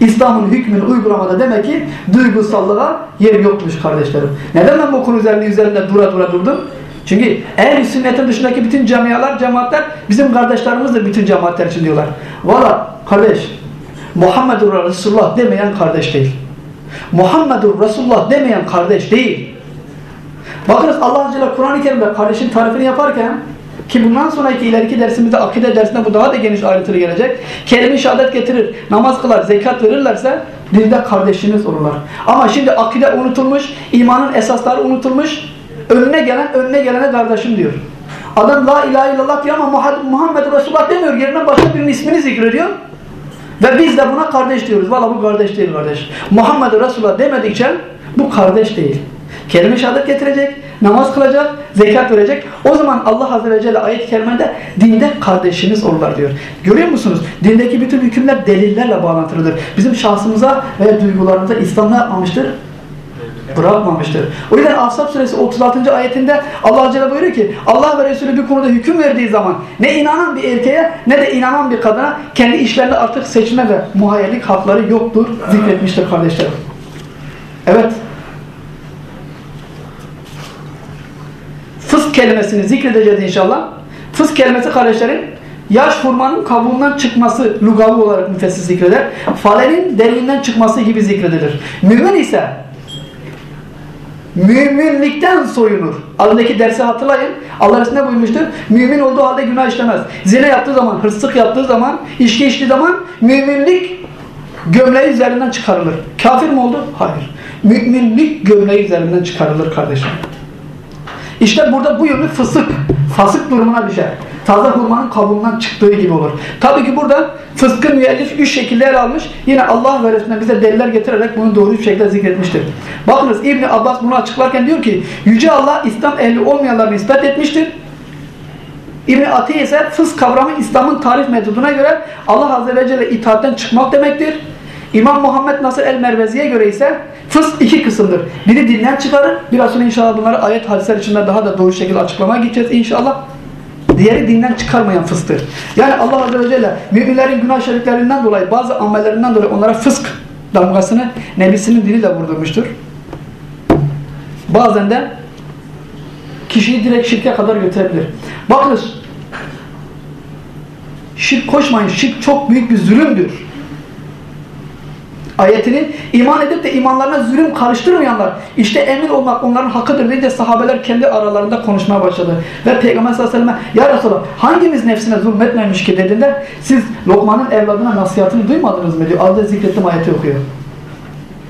İslam'ın hükmünü uygulamada demek ki duygusallığa yer yokmuş kardeşlerim. Neden ben bu konu üzerinde, üzerinde dura dura durdum? Çünkü ehl sünnetin dışındaki bütün camialar, cemaatler bizim kardeşlerimizdir bütün cemaatler için diyorlar. Valla kardeş Muhammedur Resulullah demeyen kardeş değil. Muhammedur Resulullah demeyen kardeş değil. Bakınız Allah Celle Kur'an-ı Kerim'de kardeşin tarifini yaparken ki bundan sonraki ileriki dersimizde akide dersinde bu daha da geniş ayrıntılı gelecek. Kelime-i şehadet getirir, namaz kılar, zekat verirlerse dinde kardeşiniz olurlar. Ama şimdi akide unutulmuş, imanın esasları unutulmuş, önüne gelen önüne gelene kardeşim diyor. Adam la ilahe illallah diyor ama Muhammed Resulullah demiyor. Yerine başka birinin ismini zikrediyor. Ve biz de buna kardeş diyoruz. Valla bu kardeş değil kardeş. Muhammed Resulullah demedikçe bu kardeş değil. Kelime şehadet getirecek, namaz kılacak, zekat verecek. O zaman Allah Azze ve Celle ayet-i kerimede dinde kardeşiniz olurlar diyor. Görüyor musunuz? Dindeki bütün hükümler delillerle bağlantılıdır. Bizim şahsımıza ve duygularımıza İslam ne yapmamıştır? Bırakmamıştır. O yüzden Ashab suresi 36. ayetinde Allah Celle buyuruyor ki Allah ve Resulü bir konuda hüküm verdiği zaman ne inanan bir erkeğe ne de inanan bir kadına kendi işlerinde artık seçme ve muhayyerlik hakları yoktur zikretmiştir kardeşlerim. Evet. Fısk kelimesini zikredeceğiz inşallah. Fısk kelimesi kardeşlerim yaş hurmanın kabuğundan çıkması lugavi olarak müfessis zikreder. Falenin derinden çıkması gibi zikredilir. Mümin ise müminlikten soyunur. Adındaki dersi hatırlayın. Allah ne buyurmuştur? Mümin olduğu halde günah işlemez. Zine yaptığı zaman, hırsızlık yaptığı zaman, içki içtiği zaman müminlik gömleği üzerinden çıkarılır. Kafir mi oldu? Hayır. Müminlik gömleği üzerinden çıkarılır kardeşim. İşte burada bu yönlü fısık, fasık durumuna düşer taze hurmanın kabuğundan çıktığı gibi olur. Tabii ki burada fıskı müellif üç şekilde ele almış. Yine Allah ve bize deliller getirerek bunu doğru bir şekilde zikretmiştir. Bakınız İbni Abbas bunu açıklarken diyor ki Yüce Allah İslam ehli olmayanlarını ispat etmiştir. İbni Atiye ise fısk kavramı İslam'ın tarif metoduna göre Allah Azze ve Celle itaatten çıkmak demektir. İmam Muhammed Nasır el-Mervezi'ye göre ise fısk iki kısımdır. Biri dinden çıkarır. Biraz sonra inşallah bunları ayet hadisler içinde daha da doğru şekilde açıklamaya gideceğiz inşallah. Diğeri dinden çıkarmayan fısktır. Yani Allah Azze ve Celle müminlerin günah şeriklerinden dolayı bazı amellerinden dolayı onlara fısk damgasını nebisinin diliyle vurdurmuştur. Bazen de kişiyi direkt şirke kadar götürebilir. Bakınız şirk koşmayın. Şirk çok büyük bir zulümdür ayetini iman edip de imanlarına zulüm karıştırmayanlar işte emin olmak onların hakkıdır deyince sahabeler kendi aralarında konuşmaya başladı. Ve Peygamber sallallahu aleyhi ve sellem ya Resulallah hangimiz nefsine zulmetmemiş ki dediğinde siz Lokman'ın evladına nasihatini duymadınız mı diyor. Adeta zikrettim ayeti okuyor.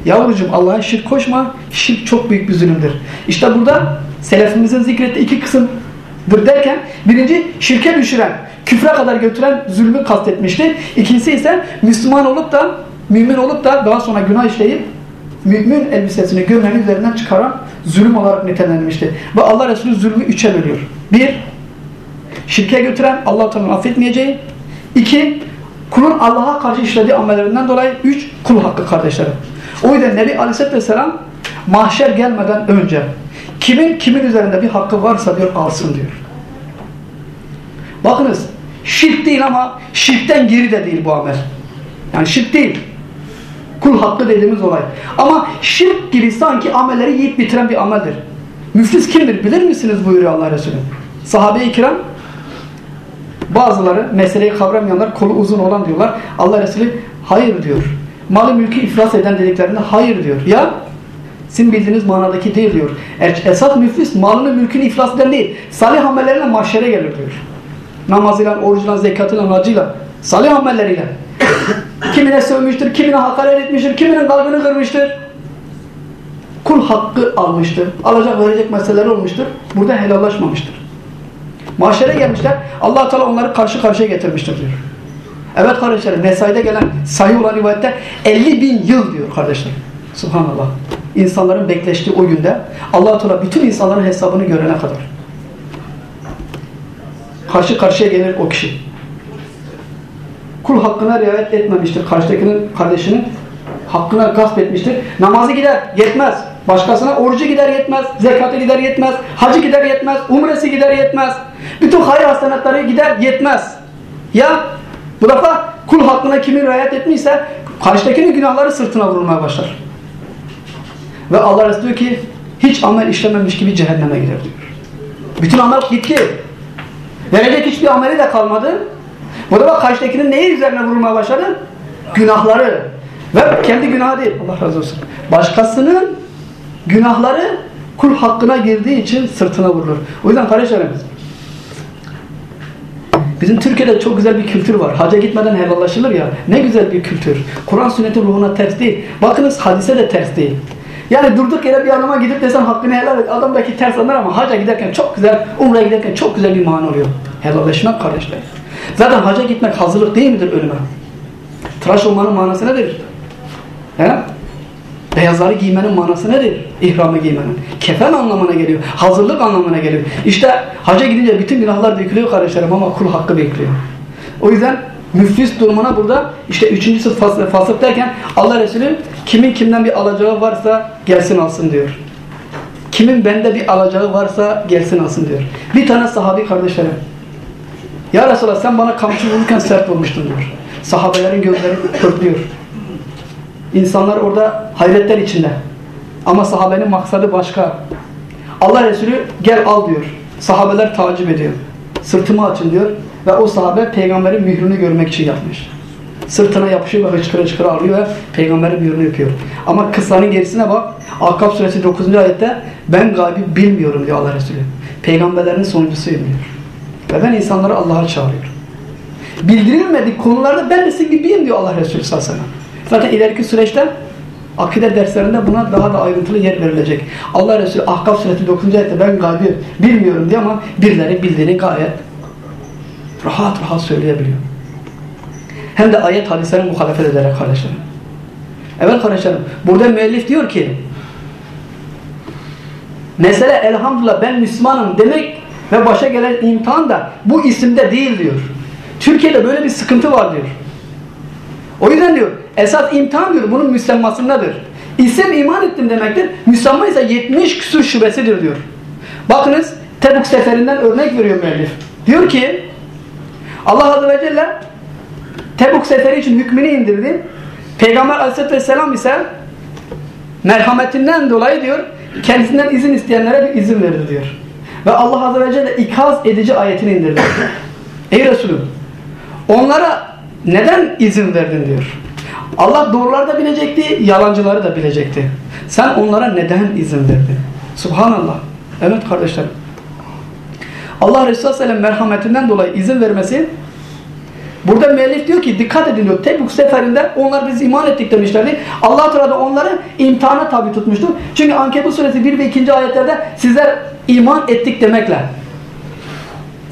Yavrucuğum Allah'a şirk koşma. Şirk çok büyük bir zulümdür. İşte burada selefimizin zikrettiği iki kısımdır derken birinci şirke düşüren, küfre kadar götüren zulmü kastetmişti. İkincisi ise Müslüman olup da mümin olup da daha sonra günah işleyip mümin elbisesini gömleğinin üzerinden çıkaran zulüm olarak nitelenmişti. Ve Allah Resulü zulmü üçe bölüyor. Bir, şirke götüren Allah Teala affetmeyeceği. İki, kulun Allah'a karşı işlediği amellerinden dolayı. Üç, kul hakkı kardeşlerim. O yüzden Nebi Aleyhisselatü Vesselam mahşer gelmeden önce kimin kimin üzerinde bir hakkı varsa diyor alsın diyor. Bakınız şirk değil ama şirkten geri de değil bu amel. Yani şirk değil. Kul hakkı dediğimiz olay. Ama şirk gibi sanki amelleri yiyip bitiren bir ameldir. Müflis kimdir bilir misiniz buyuruyor Allah Resulü. Sahabe-i kiram bazıları meseleyi kavramayanlar kolu uzun olan diyorlar. Allah Resulü hayır diyor. Malı mülkü iflas eden dediklerinde hayır diyor. Ya sizin bildiğiniz manadaki değil diyor. Esas müflis malını mülkünü iflas eden değil. Salih amellerine mahşere gelir diyor. Namazıyla, orucuyla, zekatıyla, hacıyla. Salih amelleriyle. kimine sövmüştür, kimine hakaret etmiştir, kiminin kalbini kırmıştır. Kul hakkı almıştır. Alacak verecek meseleler olmuştur. Burada helallaşmamıştır. Mahşere gelmişler. allah Teala onları karşı karşıya getirmiştir diyor. Evet kardeşlerim Nesai'de gelen sayı olan rivayette 50 bin yıl diyor kardeşlerim. Subhanallah. İnsanların bekleştiği o günde allah Teala bütün insanların hesabını görene kadar. Karşı karşıya gelir o kişi. Kul hakkına riayet etmemiştir. Karşıdakinin kardeşinin hakkına gasp etmiştir. Namazı gider yetmez. Başkasına orucu gider yetmez. Zekatı gider yetmez. Hacı gider yetmez. Umresi gider yetmez. Bütün hayır hastanetleri gider yetmez. Ya bu defa kul hakkına kimin riayet etmişse karşıdakinin günahları sırtına vurulmaya başlar. Ve Allah Resulü diyor ki hiç amel işlememiş gibi cehenneme gider diyor. Bütün amel gitti. Verecek hiçbir ameli de kalmadı. Bu da bak karşıdakinin neyi üzerine vurulmaya başladı? Günahları. Ve kendi günahı değil. Allah razı olsun. Başkasının günahları kul hakkına girdiği için sırtına vurulur. O yüzden kardeşlerimiz Bizim Türkiye'de çok güzel bir kültür var. Haca gitmeden helallaşılır ya. Ne güzel bir kültür. Kur'an sünnetin ruhuna ters değil. Bakınız hadise de ters değil. Yani durduk yere bir adama gidip desen hakkını helal et. Adam belki ters anlar ama haca giderken çok güzel, umreye giderken çok güzel bir mana oluyor. Helalleşmek kardeşler. Zaten haca gitmek hazırlık değil midir ölüme? Tıraş olmanın manası nedir? He? Beyazları giymenin manası nedir? İhramı giymenin. Kefen anlamına geliyor. Hazırlık anlamına geliyor. İşte haca gidince bütün günahlar dökülüyor kardeşlerim ama kul hakkı bekliyor. O yüzden müflis durumuna burada işte üçüncüsü fasık, fasık derken Allah Resulü kimin kimden bir alacağı varsa gelsin alsın diyor. Kimin bende bir alacağı varsa gelsin alsın diyor. Bir tane sahabi kardeşlerim. Ya Resulallah sen bana kamçı vururken sert vurmuştun diyor. Sahabelerin gözleri pörtlüyor. İnsanlar orada hayretler içinde. Ama sahabenin maksadı başka. Allah Resulü gel al diyor. Sahabeler tacip ediyor. Sırtımı açın diyor. Ve o sahabe peygamberin mührünü görmek için yapmış. Sırtına yapışıyor ve hıçkıra hıçkıra alıyor ve peygamberin mührünü yapıyor. Ama kıssanın gerisine bak. Ahkaf suresi 9. ayette ben gaybi bilmiyorum diyor Allah Resulü. Peygamberlerin sonuncusuyum diyor. Ve ben insanları Allah'a çağırıyorum. Bildirilmedik konularda ben de sizin gibiyim diyor Allah Resulü sallallahu aleyhi ve sellem. Zaten ileriki süreçte akide derslerinde buna daha da ayrıntılı yer verilecek. Allah Resulü Ahkaf suresi 9. ayette ben gaybi bilmiyorum diye ama birileri bildiğini gayet rahat rahat söyleyebiliyor. Hem de ayet hadislerine muhalefet ederek kardeşlerim. Evet kardeşlerim. Burada müellif diyor ki mesele elhamdülillah ben Müslümanım demek ve başa gelen imtihan da bu isimde değil diyor. Türkiye'de böyle bir sıkıntı var diyor. O yüzden diyor esas imtihan diyor bunun müsemmasındadır. İsim iman ettim demektir. Müsemma ise 70 küsur şubesidir diyor. Bakınız Tebuk seferinden örnek veriyor müellif. Diyor ki Allah Azze ve Celle Tebuk seferi için hükmünü indirdi. Peygamber Aleyhisselatü Vesselam ise merhametinden dolayı diyor kendisinden izin isteyenlere bir izin verir diyor. Ve Allah Azze ve Celle ikaz edici ayetini indirdi. Ey Resulüm onlara neden izin verdin diyor. Allah doğruları da bilecekti, yalancıları da bilecekti. Sen onlara neden izin verdin? Subhanallah. Evet kardeşlerim. Allah Resulü Aleyhisselam merhametinden dolayı izin vermesi Burada müellif diyor ki dikkat edin diyor. Tebuk seferinde onlar biz iman ettik demişlerdi. Allah Teala da onları imtihana tabi tutmuştu. Çünkü Ankebut suresi 1 ve 2. ayetlerde sizler iman ettik demekle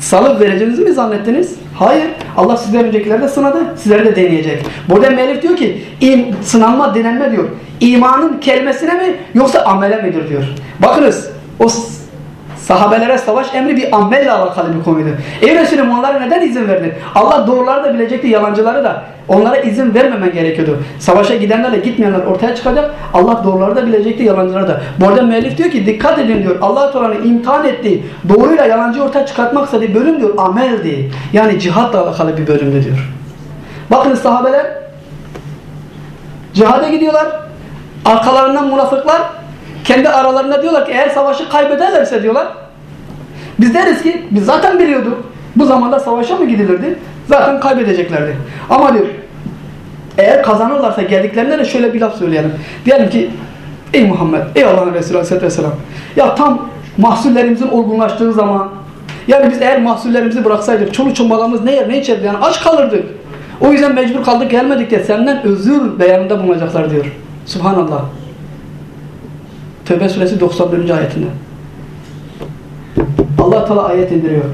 salıp vereceğinizi mi zannettiniz? Hayır. Allah sizden öncekileri de sınadı. Sizleri de deneyecek. Burada müellif diyor ki im, sınanma, denenme diyor. İmanın kelimesine mi yoksa amele midir diyor. Bakınız o sahabelere savaş emri bir amelle alakalı bir konuydu. Ey Resulüm onlara neden izin verdin? Allah doğruları da bilecekti, yalancıları da. Onlara izin vermemen gerekiyordu. Savaşa gidenlerle gitmeyenler ortaya çıkacak. Allah doğruları da bilecekti, yalancıları da. Bu arada müellif diyor ki dikkat edin diyor. Allah Teala'nın imtihan ettiği, doğruyla yalancıyı ortaya çıkartmak istediği bölüm diyor ameldi. Yani cihatla alakalı bir bölümdü diyor. Bakın sahabeler cihada gidiyorlar. Arkalarından münafıklar kendi aralarında diyorlar ki eğer savaşı kaybederlerse diyorlar biz deriz ki biz zaten biliyorduk bu zamanda savaşa mı gidilirdi? Zaten kaybedeceklerdi. Ama diyor eğer kazanırlarsa geldiklerinde de şöyle bir laf söyleyelim. Diyelim ki ey Muhammed, ey Allah'ın Resulü Aleyhisselatü Vesselam ya tam mahsullerimizin olgunlaştığı zaman yani biz eğer mahsullerimizi bıraksaydık çoluk çombalağımız ne yer ne içerdi yani aç kalırdık. O yüzden mecbur kaldık gelmedik de senden özür beyanında bulunacaklar diyor. Subhanallah. Tövbe suresi 94. ayetinde. Allah Teala ayet indiriyor.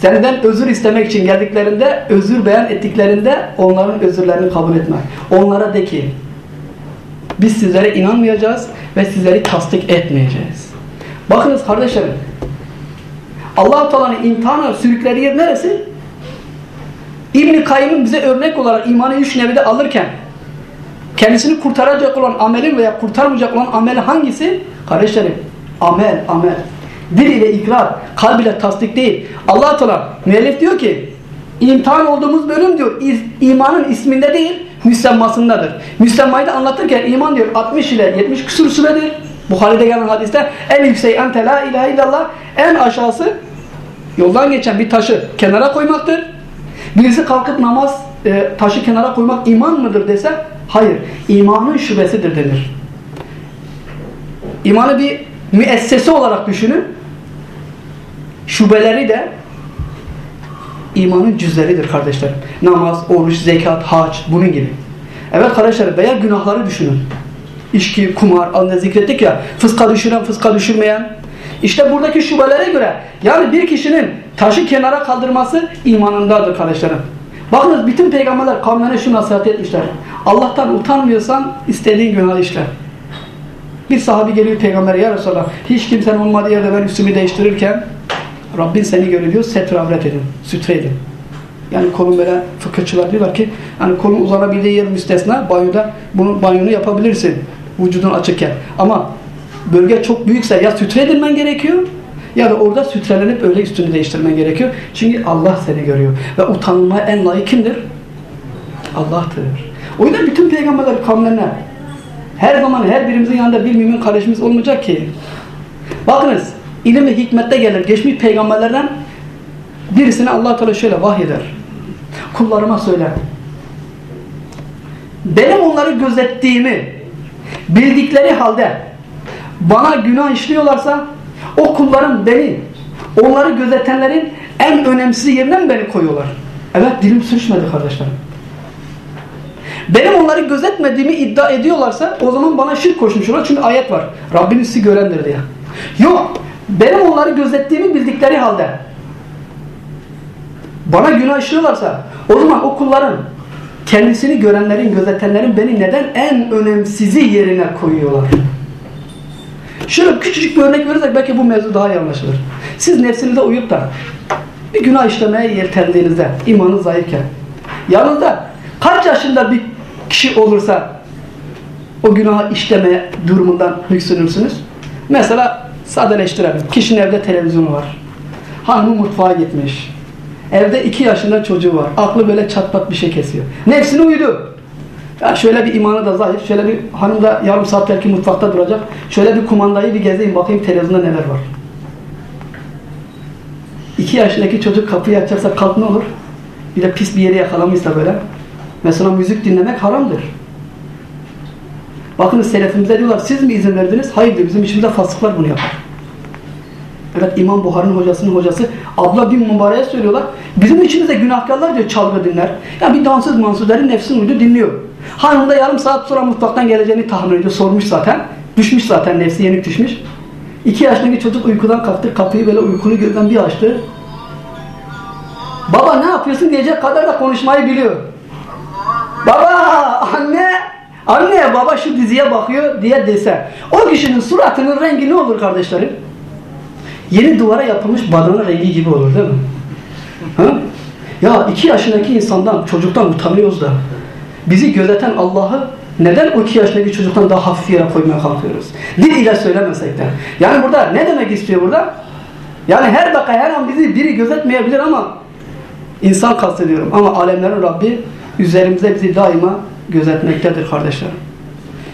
Senden özür istemek için geldiklerinde, özür beyan ettiklerinde onların özürlerini kabul etme. Onlara de ki, biz sizlere inanmayacağız ve sizleri tasdik etmeyeceğiz. Bakınız kardeşlerim, Allah-u Teala'nın imtihana sürükleri yer neresi? İbn-i Kayyım'ın bize örnek olarak imanı üç nevide alırken kendisini kurtaracak olan amelin veya kurtarmayacak olan ameli hangisi? Kardeşlerim, amel, amel. Dil ile ikrar, kalb ile tasdik değil. allah Teala müellif diyor ki imtihan olduğumuz bölüm diyor imanın isminde değil müsemmasındadır. Müsemmayı da anlatırken iman diyor 60 ile 70 küsur süredir. Buhari'de gelen hadiste en yüksek ente la ilahe illallah en aşağısı yoldan geçen bir taşı kenara koymaktır. Birisi kalkıp namaz e, taşı kenara koymak iman mıdır dese hayır. imanın şubesidir denir. İmanı bir müessese olarak düşünün. Şubeleri de imanın cüzleridir kardeşlerim. Namaz, oruç, zekat, hac bunun gibi. Evet kardeşlerim veya günahları düşünün. İçki, kumar, anne zikrettik ya fıska düşüren, fıska düşürmeyen. İşte buradaki şubelere göre yani bir kişinin taşı kenara kaldırması imanındadır kardeşlerim. Bakınız bütün peygamberler kavmine şu nasihat etmişler. Allah'tan utanmıyorsan istediğin günah işle. Bir sahabi geliyor peygambere ya Resulallah hiç kimsenin olmadığı yerde ben üstümü değiştirirken Rabbin seni görüyor diyor setre avret edin, sütre edin. Yani kolun böyle fıkıhçılar diyorlar ki hani kolun uzanabildiği yer müstesna banyoda bunu banyonu yapabilirsin vücudun açıkken. Ama bölge çok büyükse ya sütre edilmen gerekiyor ya da orada sütrelenip öyle üstünü değiştirmen gerekiyor. Çünkü Allah seni görüyor. Ve utanılmaya en layık kimdir? Allah'tır. O yüzden bütün peygamberler kavimlerine her zaman her birimizin yanında bir mümin kardeşimiz olmayacak ki. Bakınız ilim ve hikmette gelir. Geçmiş peygamberlerden birisine allah Teala şöyle vahyeder. Kullarıma söyle. Benim onları gözettiğimi bildikleri halde bana günah işliyorlarsa o kullarım beni onları gözetenlerin en önemsiz yerine beni koyuyorlar? Evet dilim sürüşmedi kardeşlerim. Benim onları gözetmediğimi iddia ediyorlarsa o zaman bana şirk koşmuşlar. Çünkü ayet var. Rabbiniz sizi görendir diye. Yok. Benim onları gözettiğimi bildikleri halde bana günah işliyorlarsa o zaman o kulların kendisini görenlerin, gözetenlerin beni neden en önemsizi yerine koyuyorlar? Şöyle küçücük bir örnek verirsek belki bu mevzu daha iyi anlaşılır. Siz nefsinize uyup da bir günah işlemeye yeltendiğinizde imanınız zayıfken yanında kaç yaşında bir kişi olursa o günahı işleme durumundan yüksünürsünüz. Mesela sadeleştirelim. Kişinin evde televizyonu var. Hanımı mutfağa gitmiş. Evde iki yaşında çocuğu var. Aklı böyle çatpat bir şey kesiyor. Nefsine uydu. Ya şöyle bir imanı da zayıf. Şöyle bir hanım da yarım saat belki mutfakta duracak. Şöyle bir kumandayı bir gezeyim bakayım televizyonda neler var. İki yaşındaki çocuk kapıyı açarsa kalk ne olur? Bir de pis bir yeri yakalamışsa böyle. Mesela müzik dinlemek haramdır. Bakın selefimize diyorlar siz mi izin verdiniz? Hayır diyor bizim içimizde fasıklar bunu yapar. Evet İmam Buhar'ın hocasının hocası abla bin mübareğe söylüyorlar. Bizim içimizde günahkarlar diyor çalgı dinler. Yani bir dansöz mansuzların nefsin uydu dinliyor. Hanım da yarım saat sonra mutfaktan geleceğini tahmin ediyor. Sormuş zaten. Düşmüş zaten nefsi yenik düşmüş. İki yaşındaki çocuk uykudan kalktı. Kapıyı böyle uykunu gözden bir açtı. Baba ne yapıyorsun diyecek kadar da konuşmayı biliyor. Baba anne anne baba şu diziye bakıyor diye dese o kişinin suratının rengi ne olur kardeşlerim? Yeni duvara yapılmış badana rengi gibi olur değil mi? Ha? Ya iki yaşındaki insandan, çocuktan utanıyoruz da bizi gözeten Allah'ı neden o iki yaşındaki çocuktan daha hafif yere koymaya kalkıyoruz? Dil ile söylemesek de. Yani burada ne demek istiyor burada? Yani her dakika her an bizi biri gözetmeyebilir ama insan kastediyorum. Ama alemlerin Rabbi üzerimizde bizi daima gözetmektedir kardeşlerim.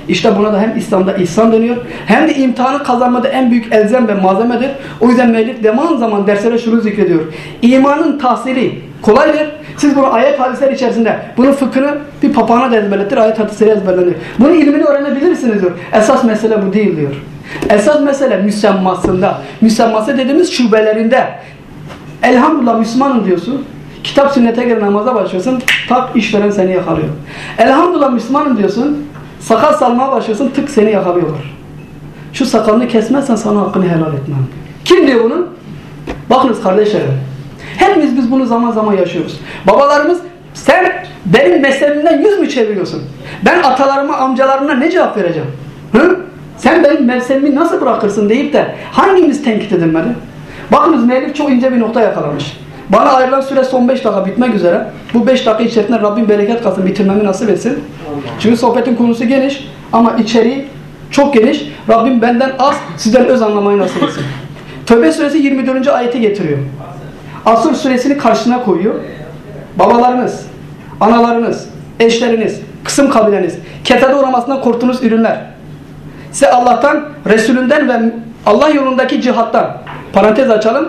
İşte buna da hem İslam'da ihsan deniyor hem de imtihanı kazanmada en büyük elzem ve malzemedir. O yüzden müellif zaman zaman derslere şunu zikrediyor. İmanın tahsili kolaydır. Siz bunu ayet hadisler içerisinde bunun fıkhını bir papağana da ezberletir, ayet hadisleri ezberlenir. Bunun ilmini öğrenebilirsiniz diyor. Esas mesele bu değil diyor. Esas mesele müsemmasında. Müsemması dediğimiz şubelerinde. Elhamdülillah Müslümanım diyorsun. Kitap sünnete göre namaza başlıyorsun. Tak işveren seni yakalıyor. Elhamdülillah Müslümanım diyorsun. Sakal salmaya başlıyorsun. Tık seni yakalıyorlar. Şu sakalını kesmezsen sana hakkını helal etmem. Kim diyor bunu? Bakınız kardeşlerim. Hepimiz biz bunu zaman zaman yaşıyoruz. Babalarımız sen benim mezhebimden yüz mü çeviriyorsun? Ben atalarıma, amcalarına ne cevap vereceğim? Hı? Sen benim mezhebimi nasıl bırakırsın deyip de hangimiz tenkit edilmedi? Bakınız müellif çok ince bir nokta yakalamış. Bana ayrılan süre son 5 dakika bitmek üzere. Bu 5 dakika içerisinde Rabbim bereket kalsın bitirmemi nasip etsin. Çünkü sohbetin konusu geniş ama içeriği çok geniş. Rabbim benden az, sizden öz anlamayı nasip etsin. Tövbe suresi 24. ayeti getiriyor. Asır suresini karşısına koyuyor. Babalarınız, analarınız, eşleriniz, kısım kabileniz, ketede uğramasından korktuğunuz ürünler. Size Allah'tan, Resulünden ve Allah yolundaki cihattan, parantez açalım,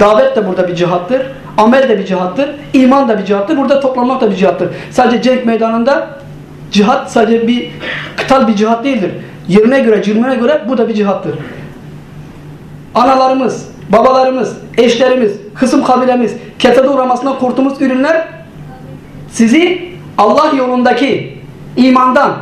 davet de burada bir cihattır, amel de bir cihattır, iman da bir cihattır, burada toplanmak da bir cihattır. Sadece cenk meydanında cihat sadece bir kıtal bir cihat değildir. Yerine göre, cürmüne göre bu da bir cihattır. Analarımız, babalarımız, eşlerimiz, kısım kabilemiz, ketede uğramasından korktuğumuz ürünler sizi Allah yolundaki imandan,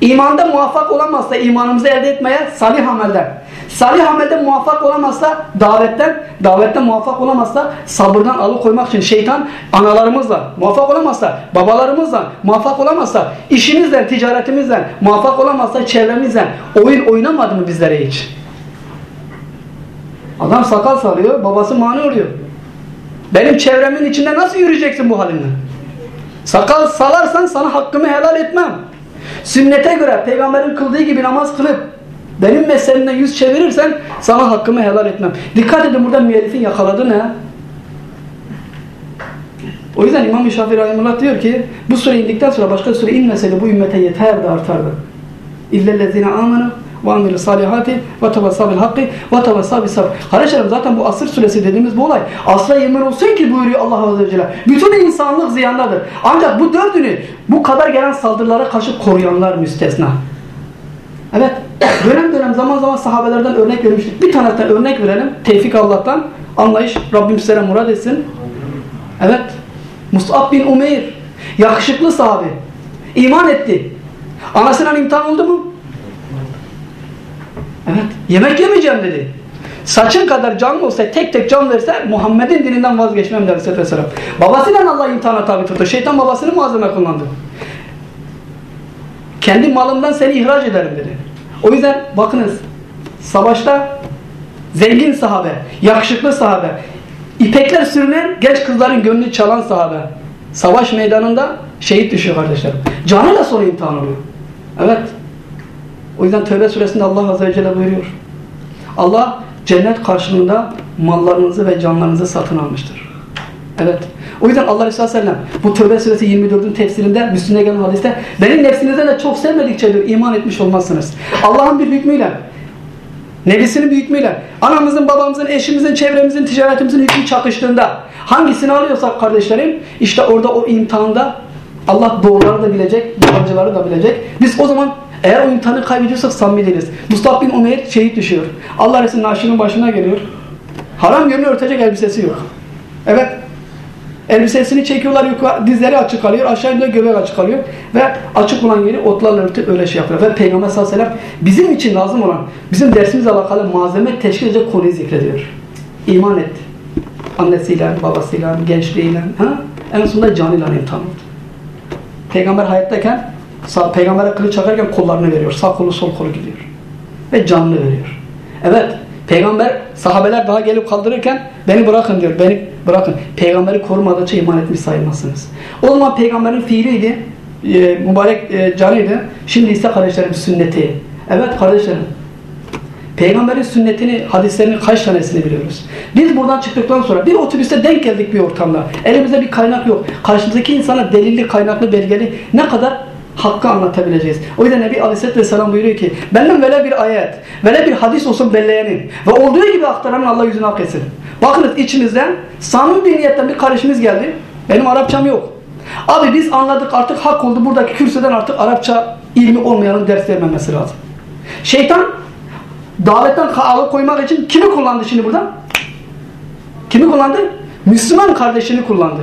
imanda muvaffak olamazsa imanımızı elde etmeye salih amelden, salih amelden muvaffak olamazsa davetten, davetten muvaffak olamazsa sabırdan alıkoymak için şeytan analarımızla muvaffak olamazsa, babalarımızla muvaffak olamazsa, işimizden, ticaretimizden muvaffak olamazsa çevremizden oyun oynamadı mı bizlere hiç? Adam sakal salıyor, babası mani oluyor. Benim çevremin içinde nasıl yürüyeceksin bu halinle? Sakal salarsan sana hakkımı helal etmem. Sünnete göre peygamberin kıldığı gibi namaz kılıp benim mezhebimden yüz çevirirsen sana hakkımı helal etmem. Dikkat edin burada müellifin yakaladığı ne? O yüzden İmam-ı Şafii Rahimullah diyor ki bu sure indikten sonra başka sure inmeseydi bu ümmete yeterdi artardı. İllellezine amenu ve amilu salihati ve tevassabil hakkı ve tevassabil sabr. Kardeşlerim zaten bu asır süresi dediğimiz bu olay asra yemin olsun ki buyuruyor Allah Azze ve Celle. Bütün insanlık ziyandadır. Ancak bu dördünü bu kadar gelen saldırılara karşı koruyanlar müstesna. Evet. Dönem dönem zaman zaman sahabelerden örnek vermiştik. Bir tanetten örnek verelim. Tevfik Allah'tan. Anlayış Rabbim size murad etsin. Evet. Mus'ab bin Umeyr. Yakışıklı sahabe. İman etti. Anasından imtihan oldu mu? Evet. Yemek yemeyeceğim dedi. Saçın kadar can olsa tek tek can verse Muhammed'in dininden vazgeçmem dedi Aleyhisselatü Vesselam. Babasıyla Allah imtihana tabi tuttu. Şeytan babasını malzeme kullandı. Kendi malımdan seni ihraç ederim dedi. O yüzden bakınız savaşta zengin sahabe, yakışıklı sahabe, ipekler sürünen genç kızların gönlünü çalan sahabe. Savaş meydanında şehit düşüyor kardeşlerim. Canıyla sonra imtihan oluyor. Evet. O yüzden Tövbe suresinde Allah Azze ve Celle buyuruyor. Allah cennet karşılığında mallarınızı ve canlarınızı satın almıştır. Evet. O yüzden Allah Resulü Sellem bu Tövbe suresi 24'ün tefsirinde Müslüm'e gelen hadiste benim nefsinizden de çok sevmedikçe diyor iman etmiş olmazsınız. Allah'ın bir hükmüyle Nebisinin bir hükmüyle anamızın, babamızın, eşimizin, çevremizin, ticaretimizin hükmü çakıştığında hangisini alıyorsak kardeşlerim işte orada o imtihanda Allah doğruları da bilecek, yalancıları da bilecek. Biz o zaman eğer o imtihanı kaybediyorsak samimi değiliz. Mustafa bin Umeyr şehit düşüyor. Allah Resulü'nün aşının başına geliyor. Haram yönünü örtecek elbisesi yok. Evet. Elbisesini çekiyorlar yukarı, dizleri açık kalıyor. Aşağı iniyor göbek açık kalıyor. Ve açık olan yeri otlarla örtüp öyle şey yapıyor. Ve Peygamber sallallahu aleyhi ve sellem bizim için lazım olan, bizim dersimizle alakalı malzeme teşkil edecek konuyu zikrediyor. İman et. Annesiyle, babasıyla, gençliğiyle. Ha? En sonunda canıyla imtihan oldu. Peygamber hayattayken sağ, peygambere kılıç çakarken kollarını veriyor. Sağ kolu sol kolu gidiyor. Ve canını veriyor. Evet. Peygamber sahabeler daha gelip kaldırırken beni bırakın diyor. Beni bırakın. Peygamberi korumadıkça iman etmiş sayılmazsınız. O zaman peygamberin fiiliydi. E, mübarek e, canıydı. Şimdi ise kardeşlerim sünneti. Evet kardeşlerim. Peygamberin sünnetini, hadislerini kaç tanesini biliyoruz. Biz buradan çıktıktan sonra bir otobüste denk geldik bir ortamda. Elimizde bir kaynak yok. Karşımızdaki insana delilli, kaynaklı, belgeli ne kadar hakkı anlatabileceğiz. O yüzden Nebi Aleyhisselatü Vesselam buyuruyor ki benden böyle bir ayet, böyle bir hadis olsun belleyenin ve olduğu gibi aktaranın Allah yüzünü hak etsin. Bakınız içimizden samimi bir niyetten bir kardeşimiz geldi. Benim Arapçam yok. Abi biz anladık artık hak oldu. Buradaki kürsüden artık Arapça ilmi olmayanın ders vermemesi lazım. Şeytan davetten koymak için kimi kullandı şimdi burada? Kimi kullandı? Müslüman kardeşini kullandı.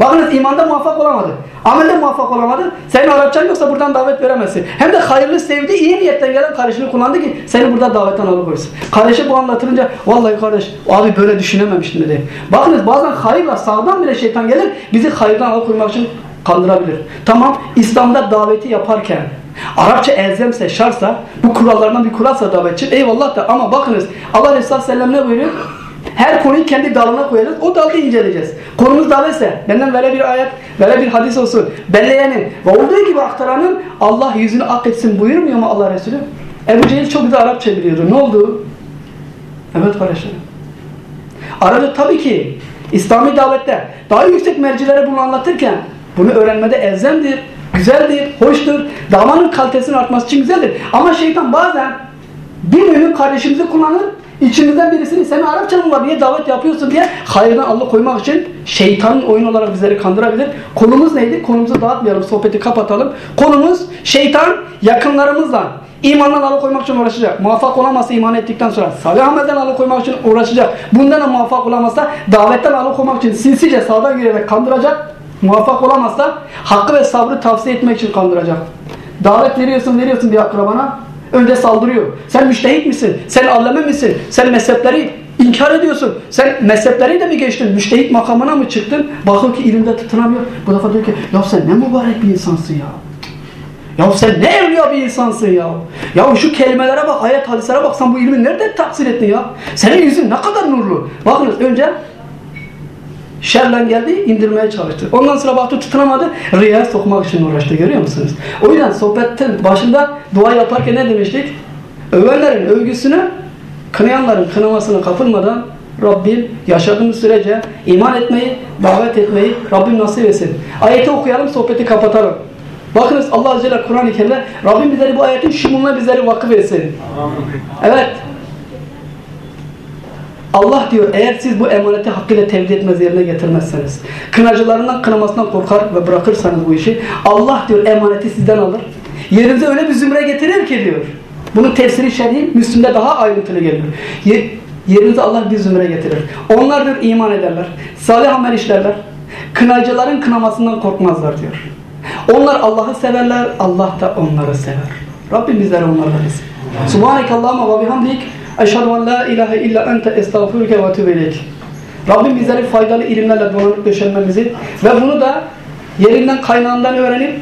Bakınız imanda muvaffak olamadı. Amelde muvaffak olamadı. Senin Arapçan yoksa buradan davet veremezsin. Hem de hayırlı, sevdiği, iyi niyetten gelen kardeşini kullandı ki seni burada davetten alıkoysun. Kardeşe bu anlatılınca vallahi kardeş abi böyle düşünememiştim dedi. Bakınız bazen hayırla sağdan bile şeytan gelir bizi hayırdan alıkoymak için kandırabilir. Tamam İslam'da daveti yaparken Arapça elzemse, şarsa, bu kurallardan bir kuralsa davetçi eyvallah da ama bakınız Allah Resulü Sellem ne buyuruyor? Her konuyu kendi dalına koyacağız. O dalda inceleyeceğiz. Konumuz davetse benden böyle bir ayet, böyle bir hadis olsun. Belleyenin ve olduğu gibi aktaranın Allah yüzünü ak etsin buyurmuyor mu Allah Resulü? Ebu Cehil çok güzel Arapça biliyordu. Ne oldu? Evet kardeşlerim. Arada tabii ki İslami davette daha yüksek mercilere bunu anlatırken bunu öğrenmede elzemdir, güzeldir, hoştur. Davanın kalitesinin artması için güzeldir. Ama şeytan bazen bir mümin kardeşimizi kullanır, içimizden birisini sen Arapça mı var diye davet yapıyorsun diye hayırdan alıkoymak için şeytanın oyunu olarak bizleri kandırabilir. Konumuz neydi? Konumuzu dağıtmayalım, sohbeti kapatalım. Konumuz şeytan yakınlarımızla imandan alıkoymak için uğraşacak. Muvaffak olamazsa iman ettikten sonra salih amelden alıkoymak için uğraşacak. Bundan da muvaffak olamazsa davetten alıkoymak için sinsice sağdan girerek kandıracak. Muvaffak olamazsa hakkı ve sabrı tavsiye etmek için kandıracak. Davet veriyorsun veriyorsun bir akrabana önce saldırıyor. Sen müştehit misin? Sen allame misin? Sen mezhepleri inkar ediyorsun. Sen mezhepleri de mi geçtin? Müştehit makamına mı çıktın? Bakıyor ki ilimde tutunamıyor. Bu defa diyor ki ya sen ne mübarek bir insansın ya. Ya sen ne evliya bir insansın ya. Ya şu kelimelere bak, ayet hadislere bak. Sen bu ilmi nereden tahsil ettin ya? Senin yüzün ne kadar nurlu. Bakınız önce şerlen geldi, indirmeye çalıştı. Ondan sonra baktı tutunamadı, rüyaya sokmak için uğraştı. Görüyor musunuz? O yüzden sohbetin başında dua yaparken ne demiştik? Övenlerin övgüsünü, kınayanların kınamasına kapılmadan Rabbim yaşadığımız sürece iman etmeyi, davet etmeyi Rabbim nasip etsin. Ayeti okuyalım, sohbeti kapatalım. Bakınız Allah Azze ve Kur'an-ı Kerim'de Rabbim bizleri bu ayetin şumuna bizleri vakıf etsin. Evet. Allah diyor eğer siz bu emaneti hakkıyla tevdi etmez yerine getirmezseniz, kınacılarından kınamasından korkar ve bırakırsanız bu işi, Allah diyor emaneti sizden alır. Yerinize öyle bir zümre getirir ki diyor. Bunun tefsiri şerhi Müslüm'de daha ayrıntılı geliyor. Ye yerinize Allah bir zümre getirir. Onlar diyor iman ederler. Salih amel işlerler. Kınacıların kınamasından korkmazlar diyor. Onlar Allah'ı severler, Allah da onları sever. Rabbim bizleri onlardan etsin. Subhaneke Allahümme ve bihamdik. Eşhedü en la ilahe illa ente estağfurüke ve etûbü ileyk. Rabbim bizleri faydalı ilimlerle donanıp döşenmemizi ve bunu da yerinden kaynağından öğrenip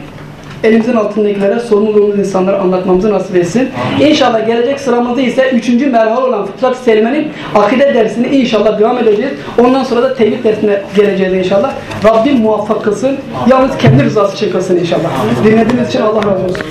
elimizin altındakilere sorumluluğumuz insanlara anlatmamızı nasip etsin. İnşallah gelecek sıramızda ise 3. merhale olan Fıtrat Selime'nin akide dersini inşallah devam edeceğiz. Ondan sonra da tevhid dersine geleceğiz inşallah. Rabbim muvaffak kılsın. Yalnız kendi rızası için kılsın inşallah. Dinlediğiniz için Allah razı olsun.